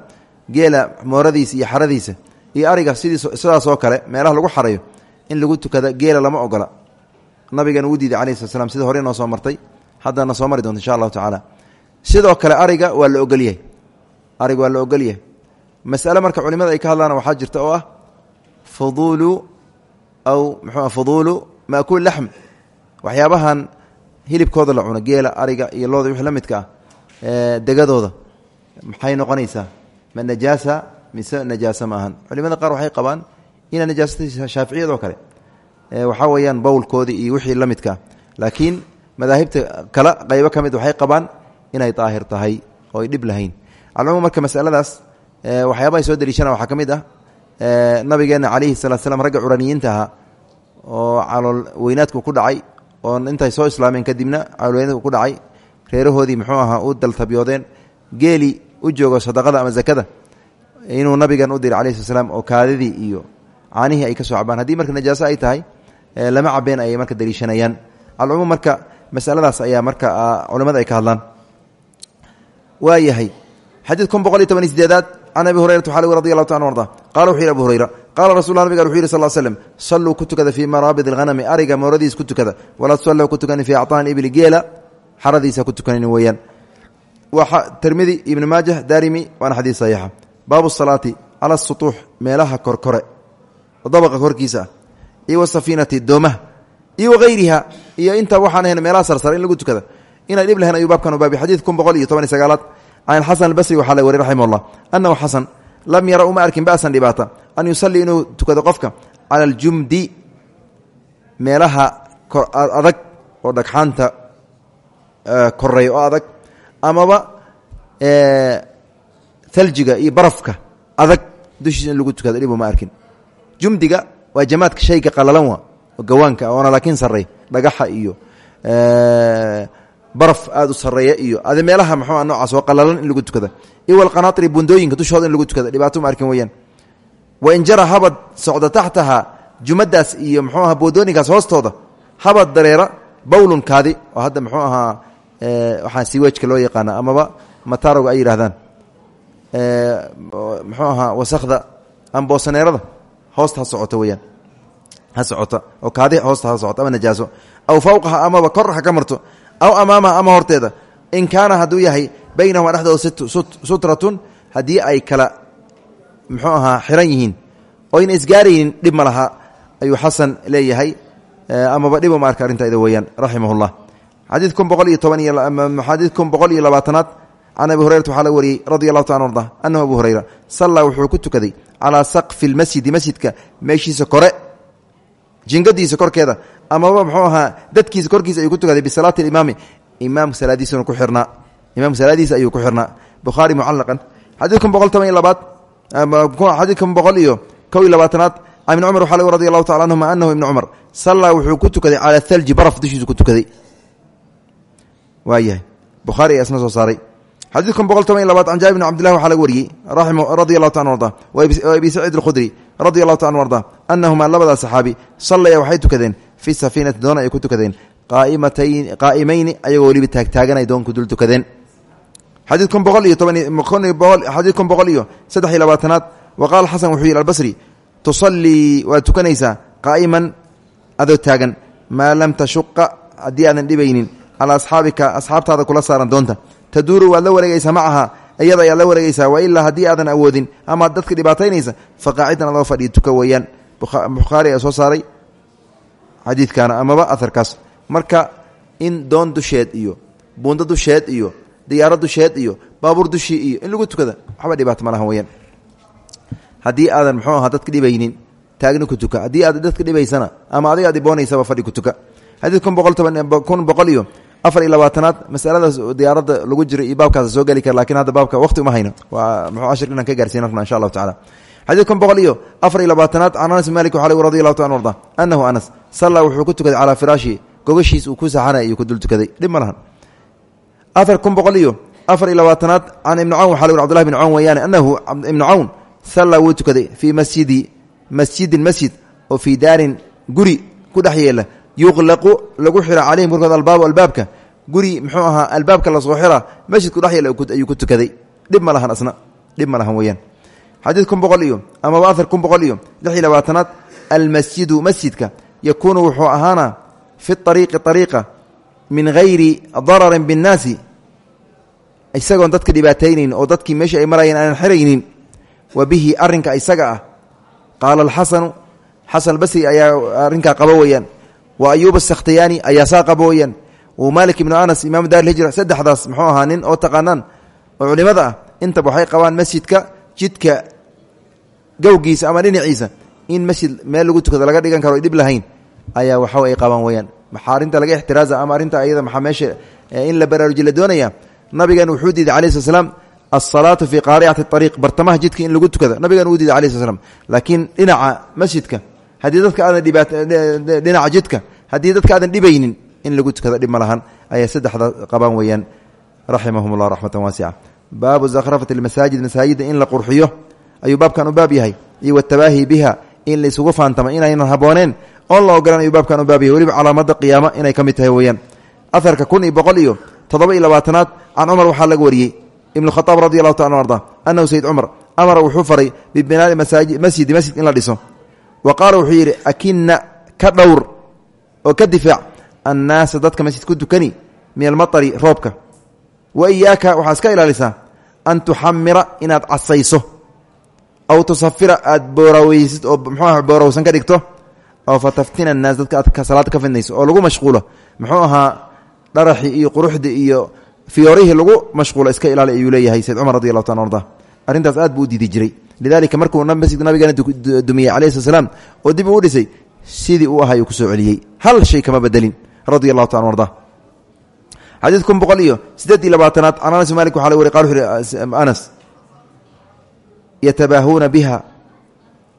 geela mooradiisa iyo xaradiisa iyo ariga sidiis sidaas oo kale meelaha lagu xarayo in lagu tukada geela lama ogola nabigan uu diiday alayh slat slam sida hore noo soo martay haddana soo mari doonta insha allahu tacaala sidoo kale ariga waa la ogolyahay ariga waa la ogolyahay masale marka culimada ay ka hadlaan waxaa jirta oo ah fuduulu aw mxuu fuduulu maakuul laxm waxyaabahan hilibkooda la cuno geela ariga iyo looda wixii la midka ah degadooda. Maxay noqonaysaa? Ma najaasa? Mise najaase ma culimada qaar waxay qabaan inay najaasata shaaficiyadoo kale. Waxaa weeyaan bowlkoodii iyo wixii la midkaa laakiin madaahibta kale qaybo ka mid waxay qabaan inay daahir tahay oo ay lahayn. Alcumuum marka masaladaas waxyaabahay soo daliishana waxaa ka mid ah nabigeena calayhi salatu slam ragga curaniyiinta ahaa oo calool weynaadku ku dhacay oo intay soo islaameen kadibna calool weynaadku ku dhacay reerahoodii muxuu ahaa u daltabyoodeen geeli u joogo sadaqada ama zakada inuu nabigan u diray slat slam oo kaadidii iyo caanihii ay ka soo cabaan. Haddii marka najaaso ay tahay lama cabeen ayay marka daliishanayaan. Alcumuum marka masaladaas ayaa marka culimmada ay ka hadlaan. Waa yahay xadiid kun boqol iyo toban iyo sideedaad abi hurayrata waxaa lg radi allahu ta an abu hurayra qaala rasul nabig wuxu yih sal slm salluu ku tukada fii maraabid alhanami ariga mooradiis ku tukada walaa tusallu ku tukani fii acطaani ibli geela xaradiisa ku tukanin weeyaan tirmidi ibni maajah daarimi waana xadiis saxiixa baabu salaati cala sutuux meelaha korkore dabaqa korkiisa ah iyo wasafiinati doomaha iyo wahayriha iyo inta waxaan ahayn meelaha sarsara in lagu tukada inay dhib lahayn ayuu baabkan ubaabi xadiid kun boqol iyo toban iyo sagaalaad can xasan albasri waxaa la wari raximah llah annahu xasan lam yara uma arkin ba'san dhibaata. An yusallii inuu tukado qofka cala aljumdi meelaha adag oo dhagxaanta koreey oo adag amaba thaljiga iyo barafka adag dushiisa in lagu tukado dhib uma arkin. Jumdiga waa jamaadka shayga qalalan wa oo gawaanka oona laakiin sarey dhagaxa iyo baraf aada u sareeya iyo ade meelaha mxua noocaas oo qalalan in lagu tukada. Iyo walqanaatiri bundooyinka dushooda in lagu tukada. Dhibaato ma arkin weyaan wain jara habad socda taxtaha jumadaas iyo mxuu aha boodooninkaas hoostooda habad dareera bowlun kaadi oo hadda mxuu ahaa waxaa siwejka loo yaqaana amaba mataroga ay yidhahdaan mxuu ahaa wasakda ama boosaneerada hoosta socota weyaan ha socota oo kaadi hoosta socota ama najaaso. Aw fawqaha amaba kor ha aw amaamaha ama horteeda. In kaana hadduu yahay baynahuma dhexdooda sutratun haddii ay kala muxuu ahaa xiran yihiin. Oyna isgaaraynin dhib ma laha ayuu xasan leeyahay amaba dhib uma arka arrinta ida weeyaan raximah llah xadiid kun boqol iyo toban iyo xadiid kun boqol iyo labaatanaad can abi hurayrata waxaa laga wariyey radi allahu ta an arda annahu abu hurayra sallaa wuxuu ku tukaday calaa saqfi lmasjidi masjidka meeshiisa kore jingadiisa korkeeda amaba muxuu ahaa dadkiisa korkiisa ayuu ku tukaday bisalaati imaami. Imaamka salaadiisuna ku xirnaa. Imaamka salaadiisa ayuu ku xirnaa. Bukhaari mucalaqan xadiid kun boqol toban iyo labaad xadiid kun boqol iyo kow iyo labaatanaad can ibni cumar waxaa laga radi allahu tacala anhuma anahu ibni cumar sallaa wuxuu ku tukaday cala thalji baraf dushiisu ku tukaday waayahay. Bukhaari ayaa isna soo saaray. Xadiid kun boqol toban iyo labaad can jaabir bn cabdillahi waxaa laga wariyey radi allahu ta an arda wa abi saciid alkhudri radi allahu ta an arda annahumaa labadaa saxaabi sallaya waxay tukadeen fii safiinati doon ay ku tukadeen qaa'imayni ayagoo weliba taagtaaganay doonku dul tukadeen xadiid kun boqol iyo tobanxadiid kun boqol iyo saddex iyo labaatanaad wa qaala xasan wuxuu yihi albasri tusallii waad tukanaysaa qaa'iman adoo taagan maa lam tashuqa haddii aadan dhibaynin calaa asxaabika asxaabtaada kula saaran doonta taduuru waad la wareegaysaa macaha iyada ayaad la wareegaysaa wa ilaa haddii aadan awoodin ama dadka dhibaataynaysa fa qaacidan adoo fadhiya tuka weeyaan bukhaari soo saaray xadiidkaana amaba aharkaas marka in doon dusheed iyo buundo dusheed iyo diyaaro dusheed iyo baabuur dushii iyo in lagu tukada waxba dhibaato ma lahan weyaan haddii aadan muxuu ahaa dadka dhibaynin taagni ku tuka. Haddii aad dadka dhibaysana ama adiga ad dhiboonaysaba fadhi ku tuka. Xadiid kun boqol toban kun boqol iyo afar iyo labaatanaad masaladaas diyaaradda lagu jiro iyo baabkaas soo geli kara laakiin hadda baabka waqti uma hayno waa muxuu ashir inaan ka gaarsiin insha allahu tacala xadiid kun boqol iyo afar iyo labaatanaad can anas malik waxa lgu radi allahu ta an arda annahu anas sallaa wuxuu ku tukaday calaa firaashi gogashiis uu ku saxanay ayuu ku dul tukaday. Dhib ma lahan. Afar kun boqol iyo afar iyo labaatanaad can ibni cawn waxa lgu cbdullahi bn cawn weeyaane anahu ibnu cawn sallaa wuu tukaday fii masjidi masjidin masjid oo fii daarin guri ku dhex yeela yuqlaqu lagu xira calayhim korkood albaabu albaabka guri muxuu ahaa albaabka la soo xira xadiid kun boqol iyo amaba afar kun boqol iyo lix iyo labaatanaad almasjidu masjidka yakuunu wuxuu ahaana fi ariiqi ariiqa min hayri dararin binnaasi. Isagoon dadka dhibaataynayn oo dadkii meesha ay marayeen aanan xiraynin wa bihi arinka isaga ah. Qaala alxasanu xasan albasri ayaa arrinkaa qaba weeyaan wa ayuub asakhtiyaani ayaa saa qaba weeyaan malik ibnu anas imaamu daar hijra saddexdaas muxuu ahaa nin oo ah. Intaba waxay qabaan masjidka jidka gowgiisa ama dhinaciisa in masjid meel lagu tukado laga dhigan karo dhib lahayn ayaa waxa ay qabaan weyaan maxaa arrinta laga ixtiraaza ama arrinta ayada maxaa meesha in la baraaruji la doonaya? Nabigan wuxuu diiday alayh sl slam alsalaatu fii qaaricati ariiq bartamaha jidka in lagu tukada nabigan uu diiday alay sl laakiin dhinaca masjidka haddii dadka aadan dhinaca jidka haddii dadka aadan dhibaynin in lagu tukado dhib ayay saddexda qabaan weeyaan. Raximahum llah raxmatan waasica baabu zakhrafati lmasaajid masaajidda in la qurxiyo ayuu baabkan u baab yahay. Iyo watabaahi biha in la isugu faantama inaynan habooneen oon la ogolan ayuu baabkan u baab yahay. Weliba calaamada qiyaama inay ka mid tahay weeyaan. Aharka kun iyo boqol iyo toddoba iyo labaatanaad can cumar waxaa laga wariyey. Ibnu khaaab radi allahu taala arda annahu sayid cumar amara wuxuu faray bibinaai masjidi masjid in la dhiso. Wa qaala wuxuu yidhi akina ka dhowr oo ka difaac annaasa dadka ku dukani min almatari roobka an tuxamira inaad casayso aw tusafira aad booraweysid oo mxuu boorowsan ka dhigto oo fataftina annaas dadka aad salaada ka fidnayso oo lagu mashquulo. Muxuu ahaa dharaxii iyo quruxdii iyo fiyoorihii lagu mashquulo iska ilaali ayuu leeyahay sayd cumar radi allahu taala arda arrintaas aad buu u diidi jiray. Lidalika markuu nabigeena dumiyey alayhi slam oo dib u dhisay sidii uu ahaa ayuu ku soo celiyey. Hal shay kama bedelin radia allahu taala arda xadiid kun boqol iyo siddeed iyo labaatanaad can anas malik waxa la wari qal wuxu uhi anas yatabaahuuna biha.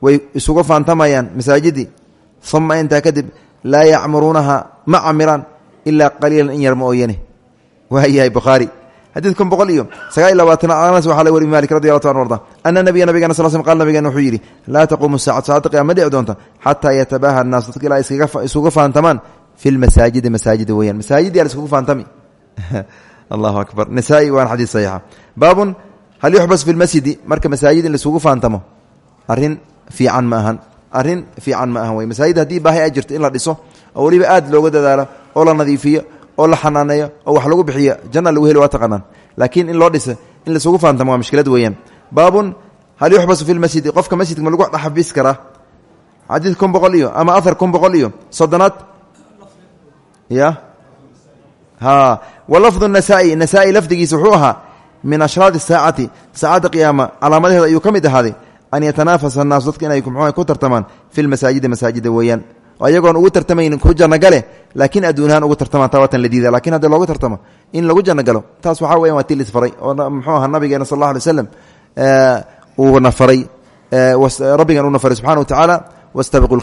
Way isugu faantamayaan masaajidii. Uma intaa kadib laa yacmuruunaha ma camiraan ilaa qaliilan in yar ma ooyane waayahay bukhaari xadiid kun boqol iyo sagaal iyo labaatanaad anas waxaa la wari malik radi allahu ta arda ana nabiya nabigana sal sl qal nabigeena wuxuu yidhi laa taquumu saacatu saacadda qiyama ma dhici doonta xataa yatabaaha annaas dadka ilaa isugu faantamaan fi lmasaajidi masaajida weyaan masaajid yaa isugu faantami allahu akbar. Nasaa-i waana xadiid saxiixa. Baabun hal yuxbas fi lmasjidi marka masaajid in laisugu faantamo? Arrin fiican ma ahan. Arrin fiican ma ahan wey masaajid haddii baahi ay jirto in la dhiso oo weliba aad looga dadaalo oo la nadiifiyo oo la xanaaneeyo oo wax lagu bixiyo janna lagu heli waa taqaanaan. Laakiin in loo dhisa in laisugu faantamo waa mushkilad weeyaan. Baabun hal yuxbasu fi lmasjidi qofka masjidka ama kun boqol iyo soddonaad ya walafdu nasaa-i nasaa-i lafdigiisa wuxuu ahaa min ashraad saacati saacadda qiyaama calaamadeeda ayuu ka mid ahaaday an yatanaafasa annaasu dadka inay mxu ku tartamaan fi lmasaajidi masaajida weeyaan ayagoon ugu tartamaynin ku jannogale laakiin adduunahaan ugu tartamaan taa waatan la diida laakiin haddii loogu tartamo in lagu jannogalo taas waxaa weyan waa tilis faray oo muxuu ahaa nabigeena sal alla alay slam uuna faray rabbigan uuna faray subxana wa tacaala wastabiqu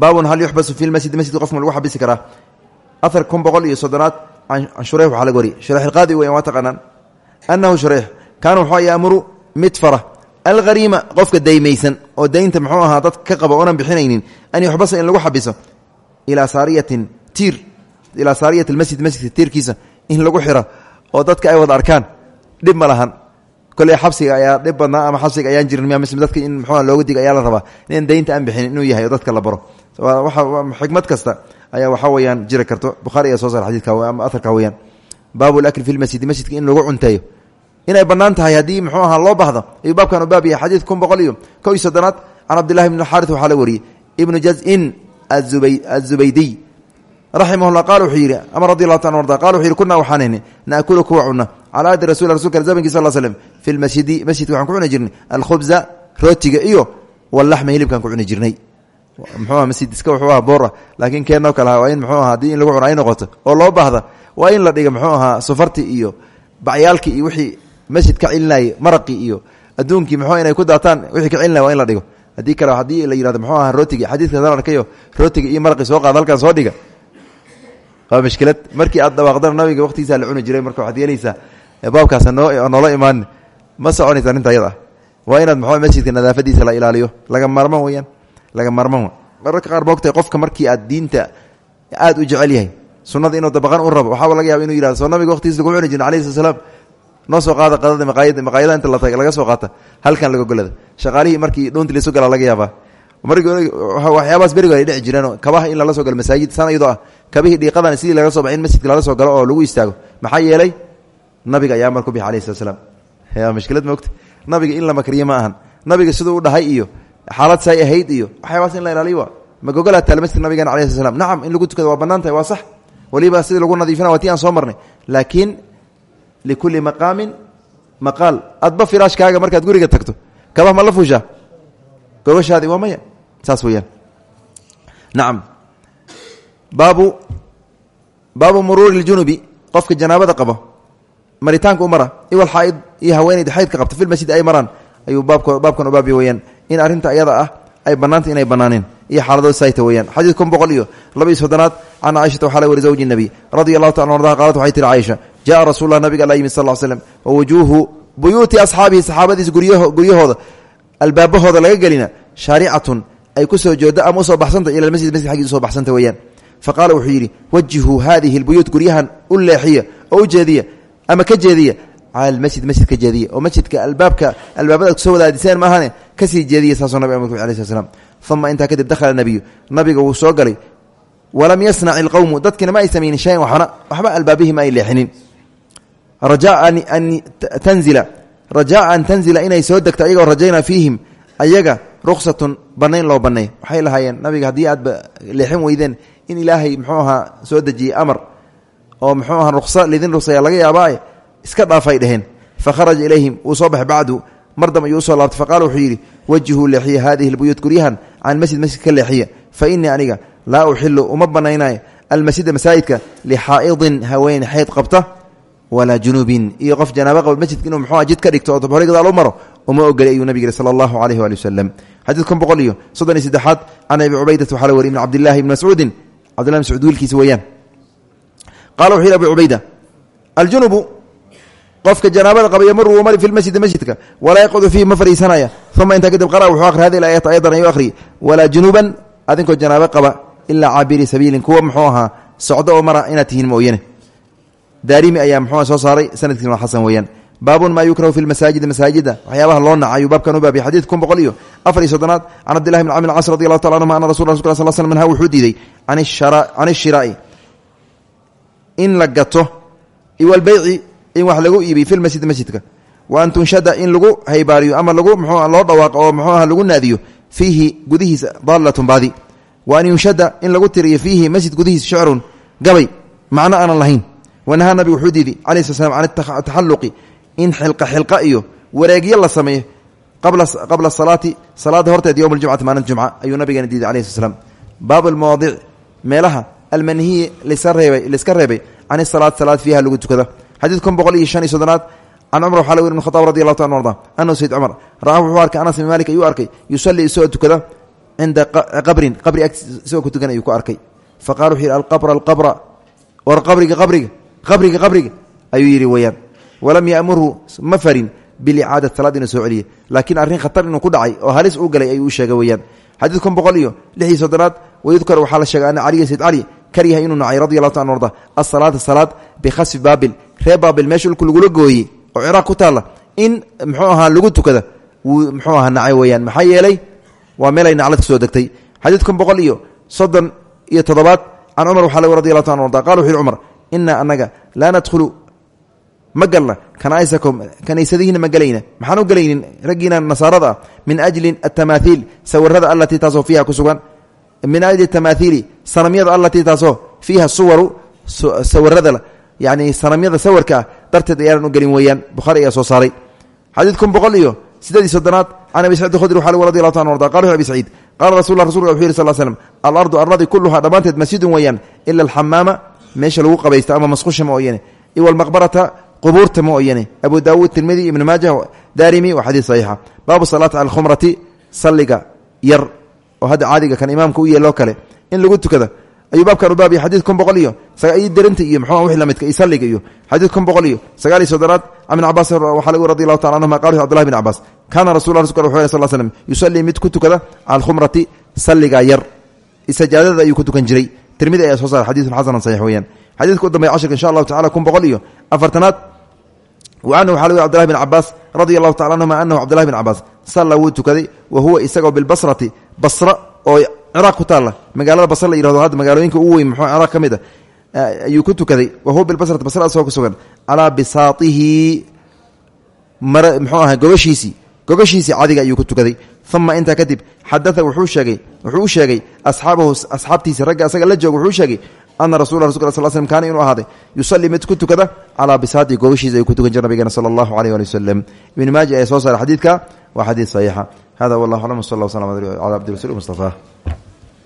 baabun hal yuxbasu fi lmasjid masjidka qofka lagu xabisi karaa? Ahar kun boqol iyo soddonaad can shureyx waxaa laga wariyay shureyx ilqaadi weyan waa taqaanaan. Annahu shureyx kaana wuxuu yaamuru mid fara. Alghariima qofka daymaysan oo daynta muxuu ahaa dad ka qaba oonan bixinaynin an yuxbasa in lagu xabiso. Ilaa saariyatin tiir ilaa saariyati lmasjid masjidka tiirkiisa in lagu xiro oo dadka ay wada arkaan. Dhib ma lahan. Xabsiga ayaa dhib ama xabsiga ayaan jirin dadka in muxuu looga diga ayaa la rabaa. In daynta aan bixinin inuu yahay dadka la baro xikmad kasta ayaa waxaa weyaan jiri karto. Bukhaari ayaa soo saar xadidka ama aharka weyaan baabu lakli fi lmasjidi masjidka in lagu cunteeyo. Inay bannaan tahay haddii muxuu ahaa loo baahdo. Ayuu baabkan u baab yahay xadiid kun boqol iyo kow iyo soddonaad. Can cabdillahi bn xaari waxaa la wariyey ibnu jazin azubaydiy raximahullah qaal wuxuu yidhi ama radi allahu ta arda qal wuxu yidhi kunaa waxaan ihni naakulu kuwa cuna calaa adi rasul rasulka zamanki sal slm fi lmasjidi masjidka waxaan ku cuni jirnay alkhubza rootiga iyo walaxma hilibkaan ku cuni jirnay muxuu masjid iska wuxuu aha boor laakiin keenoo kale waa in muxuu aha haddii lagu cuno ay noqoto oo loo baahda waa in la dhiga muxuu ahaa sufarti iyo bacyaalkii iyo wixii masjid ka celinayay maraqii iyo adduunkii muxuu inay ku daataan wixii ka celinaya waa in la dhigo. Haddii kale haddii la yihahdo muxuu aha rootiga xadiidka hadan arkayo rootiga iyo maraqii soo qaada halkan soo dhiga. Waa mashkilad. Markii aad dhawaaqdana nabiga waqtigiisa la cuni jiray marka waxaad yeelaysaa noo noola imaan ma soconaysa arrinta ayada waa inaad muxuu masjidka nadaafadiisa la ilaaliyo. Laga maarman weyaan laga maarman mararka qaar moogtahay qofka markii aad diinta aad u jecel yahay sunada inuu dabaqan u rabo waxaaba laga yaba inu yihahdo nabiga waqtigiisa lagu cuni jirin alayhi slat qaada qadada maqaayada maqaayadaha inta la laga soo qaata halkan laga golada shaqaalihii markii dhuunti laisu galaa laga yaabaa. Waxyaabahaas berigo ay dhici jireenoo kabaha in lala soo galo masaajid san ah kabihii dhiiqadan sidii laga soo baxay in masjidka soo galo oo lagu istaago maxaa yeelay nabiga ayaa amar ku bixi alayhi slat slaam mashkilad moogta nabiga in la makriyo ma ahan. Nabiga siduu u dhahay iyo xaalad say ahayd iyo waxyaabaas in la ilaaliyo magogolaa taala masjidka nabigeena alayhi slat slam nacam in lagu tukado waa bannaan tahay waa sax. Waliba sidii lagu nadiifina waa ti aan laakiin likulli maqaamin maqaal. Adba firaashkaaga markaad guriga tagto. Kabah ma la fuushaa? Gogashaadi waa maya. Saas weyaan nacam. Baabu baabu muruuri ljunubi. Qofka janaabada qabo maritaanka u mara iwal xaaid iyo haweeneyda xaydka qabta ay maraan ayuu baabk baabkan u baabiya weyaan in arrinta iyada ah ay bannaanta inay bannaaneen iyo xaaladoo sayta weyaan xadiid kun boqol iyo laba iyo soddonaad can caaishata waxaa la wari zawji nebi radi allahu taala ardaha qaalat waxay tihi caaisha jaءa rasuul lah nabiga alla yimid sal l slem wa wujuuhu buyuuti asxaabihi saxaabadiisa guryahooda albaabahooda laga gelina shaaricatun ay ku soo joodda ama u soo baxsanta ila masjid masjid xaggiis u soo baxsanta weeyaan. Fa wuxuu yidhi wajihuu haadihi lbuyuut guryahan u leexiya oo ama ka jeediya cala masjid masjid ka jeediya oo masjidka albaabka albaabada ku soo wadaadiseen maahane ka sii jeediya saasuu nabig amrku alai sl slam uma intaa kadib dakhala nabiyu nabiga wuu soo galay walam yasnac ilqowmu dadkina ma ay samaynin shayan waxna waxba albaabihii ma ay leexinin tanzila rajaa an tanzila inay soo degto ayagoo rajayna fiihim ayaga ruksatun banayn loo baneey waxay lahaayeen nabiga haddii aadba leexin weydeen in ilaahay muxuu ahaa soo dejiyey amar oo muxuu laga yaabaa iska dhaafay dheheen fa kharaja ilayhim wuu soo baxay bacdu. Mar dam ayuu u soo laabtay faqala wuxuu yidhi wajihuu leexiya haadihi lbuyuut guryahan can masjid masjid ka leexiya. Fa inii aniga laa uxilu uma banaynayo almasjida masaajidka lixaa'idin haween xeyd qabta walaa junubin iyo qof janaabo qaba masjidka inuu muxuu jid ka dhigto oo hore gadaal u maro uma ogolay ayuu nabig yihi sala allahu alayh waali wasalam xadiidkan boqol iyo soddon iyo saddexaad can abi cubaydat waxaa la wari ibn cabdillahi ibni mascuudin. Cabdillahi mascuud wiilkiisa weeyaan. Qala wuxuu yidhi abu cubayda aljunubu qofka janaabada qaba yamuru wuu mari fi lmasjidi masjidka walaa yaqudu fiihi ma fariisanaya. Uma kadib qara wuxuu akhri hadi aayata ayadan ayuu akhriy walaa junuban adinkoo janaabo qaba ilaa caabiri sabiilin kuwa muxuu ahaa socdo oo mara mooyane. Daarimi ayaa muxuu soo saaray sanadkiisna waa xasan weeyaan. Baabun maa yukrahu fi lmasaajidi masaajida waxyaabaha loo naca ayuu u baabiya xadiid kun boqol iyo afar iyo soddonaad can cabdillahi bn camr cas radi allahu taala anhuma ana rasul rasulka sal slam anha wuxuu diiday can ishiraa'i in la gato iwalbeyci in wax lagu iibiy fi lmasjidi masjidka. Wa an tunshada in lagu haybaariyo ama lagu mxuu loo dhawaaqo muxuu ah lagu naadiyo fiihi gudihiisa daalatun baadi. Wa an yunshada in lagu tiriyo fiihi masjid gudihiisa shicrun gabay macno aanan lahayn. Wanahaa nabigu wuxuu diiday calayi sl slam can in xilqa xilqa iyo wareegyo la sameeyo qabla salaati salaada horteed yowm ljumcati maalinta jumca ayuu nabigeena diiday alayhi sl slam baab almawaadic meelaha almanhiyi lska reebay can isalaat salaad fiiha lagu tukada xadiid kun boqol iyo shan iyo soddonaad can cumar waxaa la weri ibn khataab radi allahu ta an arda anahu sayd cumar ra'a wuxuu arkay anas ibn malik ayuu arkay yusalii isagoo tukada cinda qabrin qabri ag isagoo ku tukan ayuu ku arkay. Fa qala wuxuu yidhi alqabra alqabra war qabriga qabriga qabriga qabriga ayuu yidhi weyaan walam yamurhu ma farin bilicaada salaad inuu soo celiye laakiin arrin khatar inuu ku dhacay oo halis uu galay ayuu u sheegay weyaan xadiid kun boqol iyo lix iyo soddonaad wayudkar waxaa la sheegay ana caliya sayd cali karyaha inuu nacay radi allahu ta an arda asalaata salaad bikhasfi baabil reer baabil meesha ulku lagula gooyey oo ciraaq ku taalla in muxuu ahaa lagu tukada muxuu ahaa nacay weyaan maxaa yeelay waa meelay naclad ku soo degtay. Xadiid boqol iyo soddon iyo toddobaad can cumar waxaa la radi allahu ta arda qala wuxu yhi anaga laa nadkhulu ma galna kanaisakum kanaysadihiina ma gelayna maxaan u min ajli atamaahiil sawirada allatii taasoo fiiha ku sugan. Min ajli tamaathiili sanamyada allatii taasoo fiiha suwaru sawirada yani sanamyada sawirka ah darteed ayaanan u gelin weeyaan. Bukhaari ayaa soo saaray. Xadiid boqol iyo sideedii soddonaad can abi saciid khudri waxaa radi allahu ta an arda. Qala abi saciid qaala rasul rasulka wuxu yiri sal slm alardu arladi kulluhaa dhammaanteed masjidun weeyaan ila alxamaama meesha lagu qabaysta ama masqusha mooyane iwa almaqbarata qubuurta mooyane abu daawuud tirmidi ibn maaja daarimi waa xadiid saxiixa. Baabu salaati cala alkhumrati salliga yar oo hadda caadiga kan imaamka u yeeloo kale. In lagu tukada ayuu baabkan u baabiya xadiid kun boqol iyo darinta iyo mxu wix lamidka iyo salliga iyo xadiid kun boqol iyo sagaal iyo soddonaad can ibn cabaas waxaa lagu radi allahu taala anhuma qala abdullahi bn cabaas kaana rasul rasulka wuxu sal slm yusalii mid ku tukada cala alkhumrati salliga yar. Sajaadada ayuu ku tukan jiray. Tirmidi ayaa soo saaray xadiidun xasanan saxiix weeyaan. Xadidka u dambey cashirka insha allahu tacala kun boqol iyo afartanaad. Anhu waxa lg cbdulahi bn cabaas radi allahu tacala anhuma anahu cbdullahi bn cabaas salla wuu tukaday wa huwa isagoo bilbasrati basra oo ciraaq ku taalla. Magaalada basra la yihahdo hadda magaalooyinka ugu weyn muxuu ciraaq ka mid a ayuu ku tukaday. Wa huwa bilbasrati basra isagoo ku sugan. Calaa bisaatihi mara muxuu ahay gogashiisii gogashiisii cadiga ayuu ku tukaday. Uma intaa kadib xadaa wuxuu sheegay wuxuu sheegay asxaabahu asxaabtiisa ragga asaga la jooga wuxuu sheegay ana rasul rasulka sal slm kaana inuu ahaaday yusalii mid ku tukada calaa bisaadi gogashiisa ayuu ku tukan jira nabigeena sala allahu aleyh ali maaja ayaa soo saaray xadiidka waa xadiid saxiixa. Hada wallah aclam sal lla slam ala abdi rasul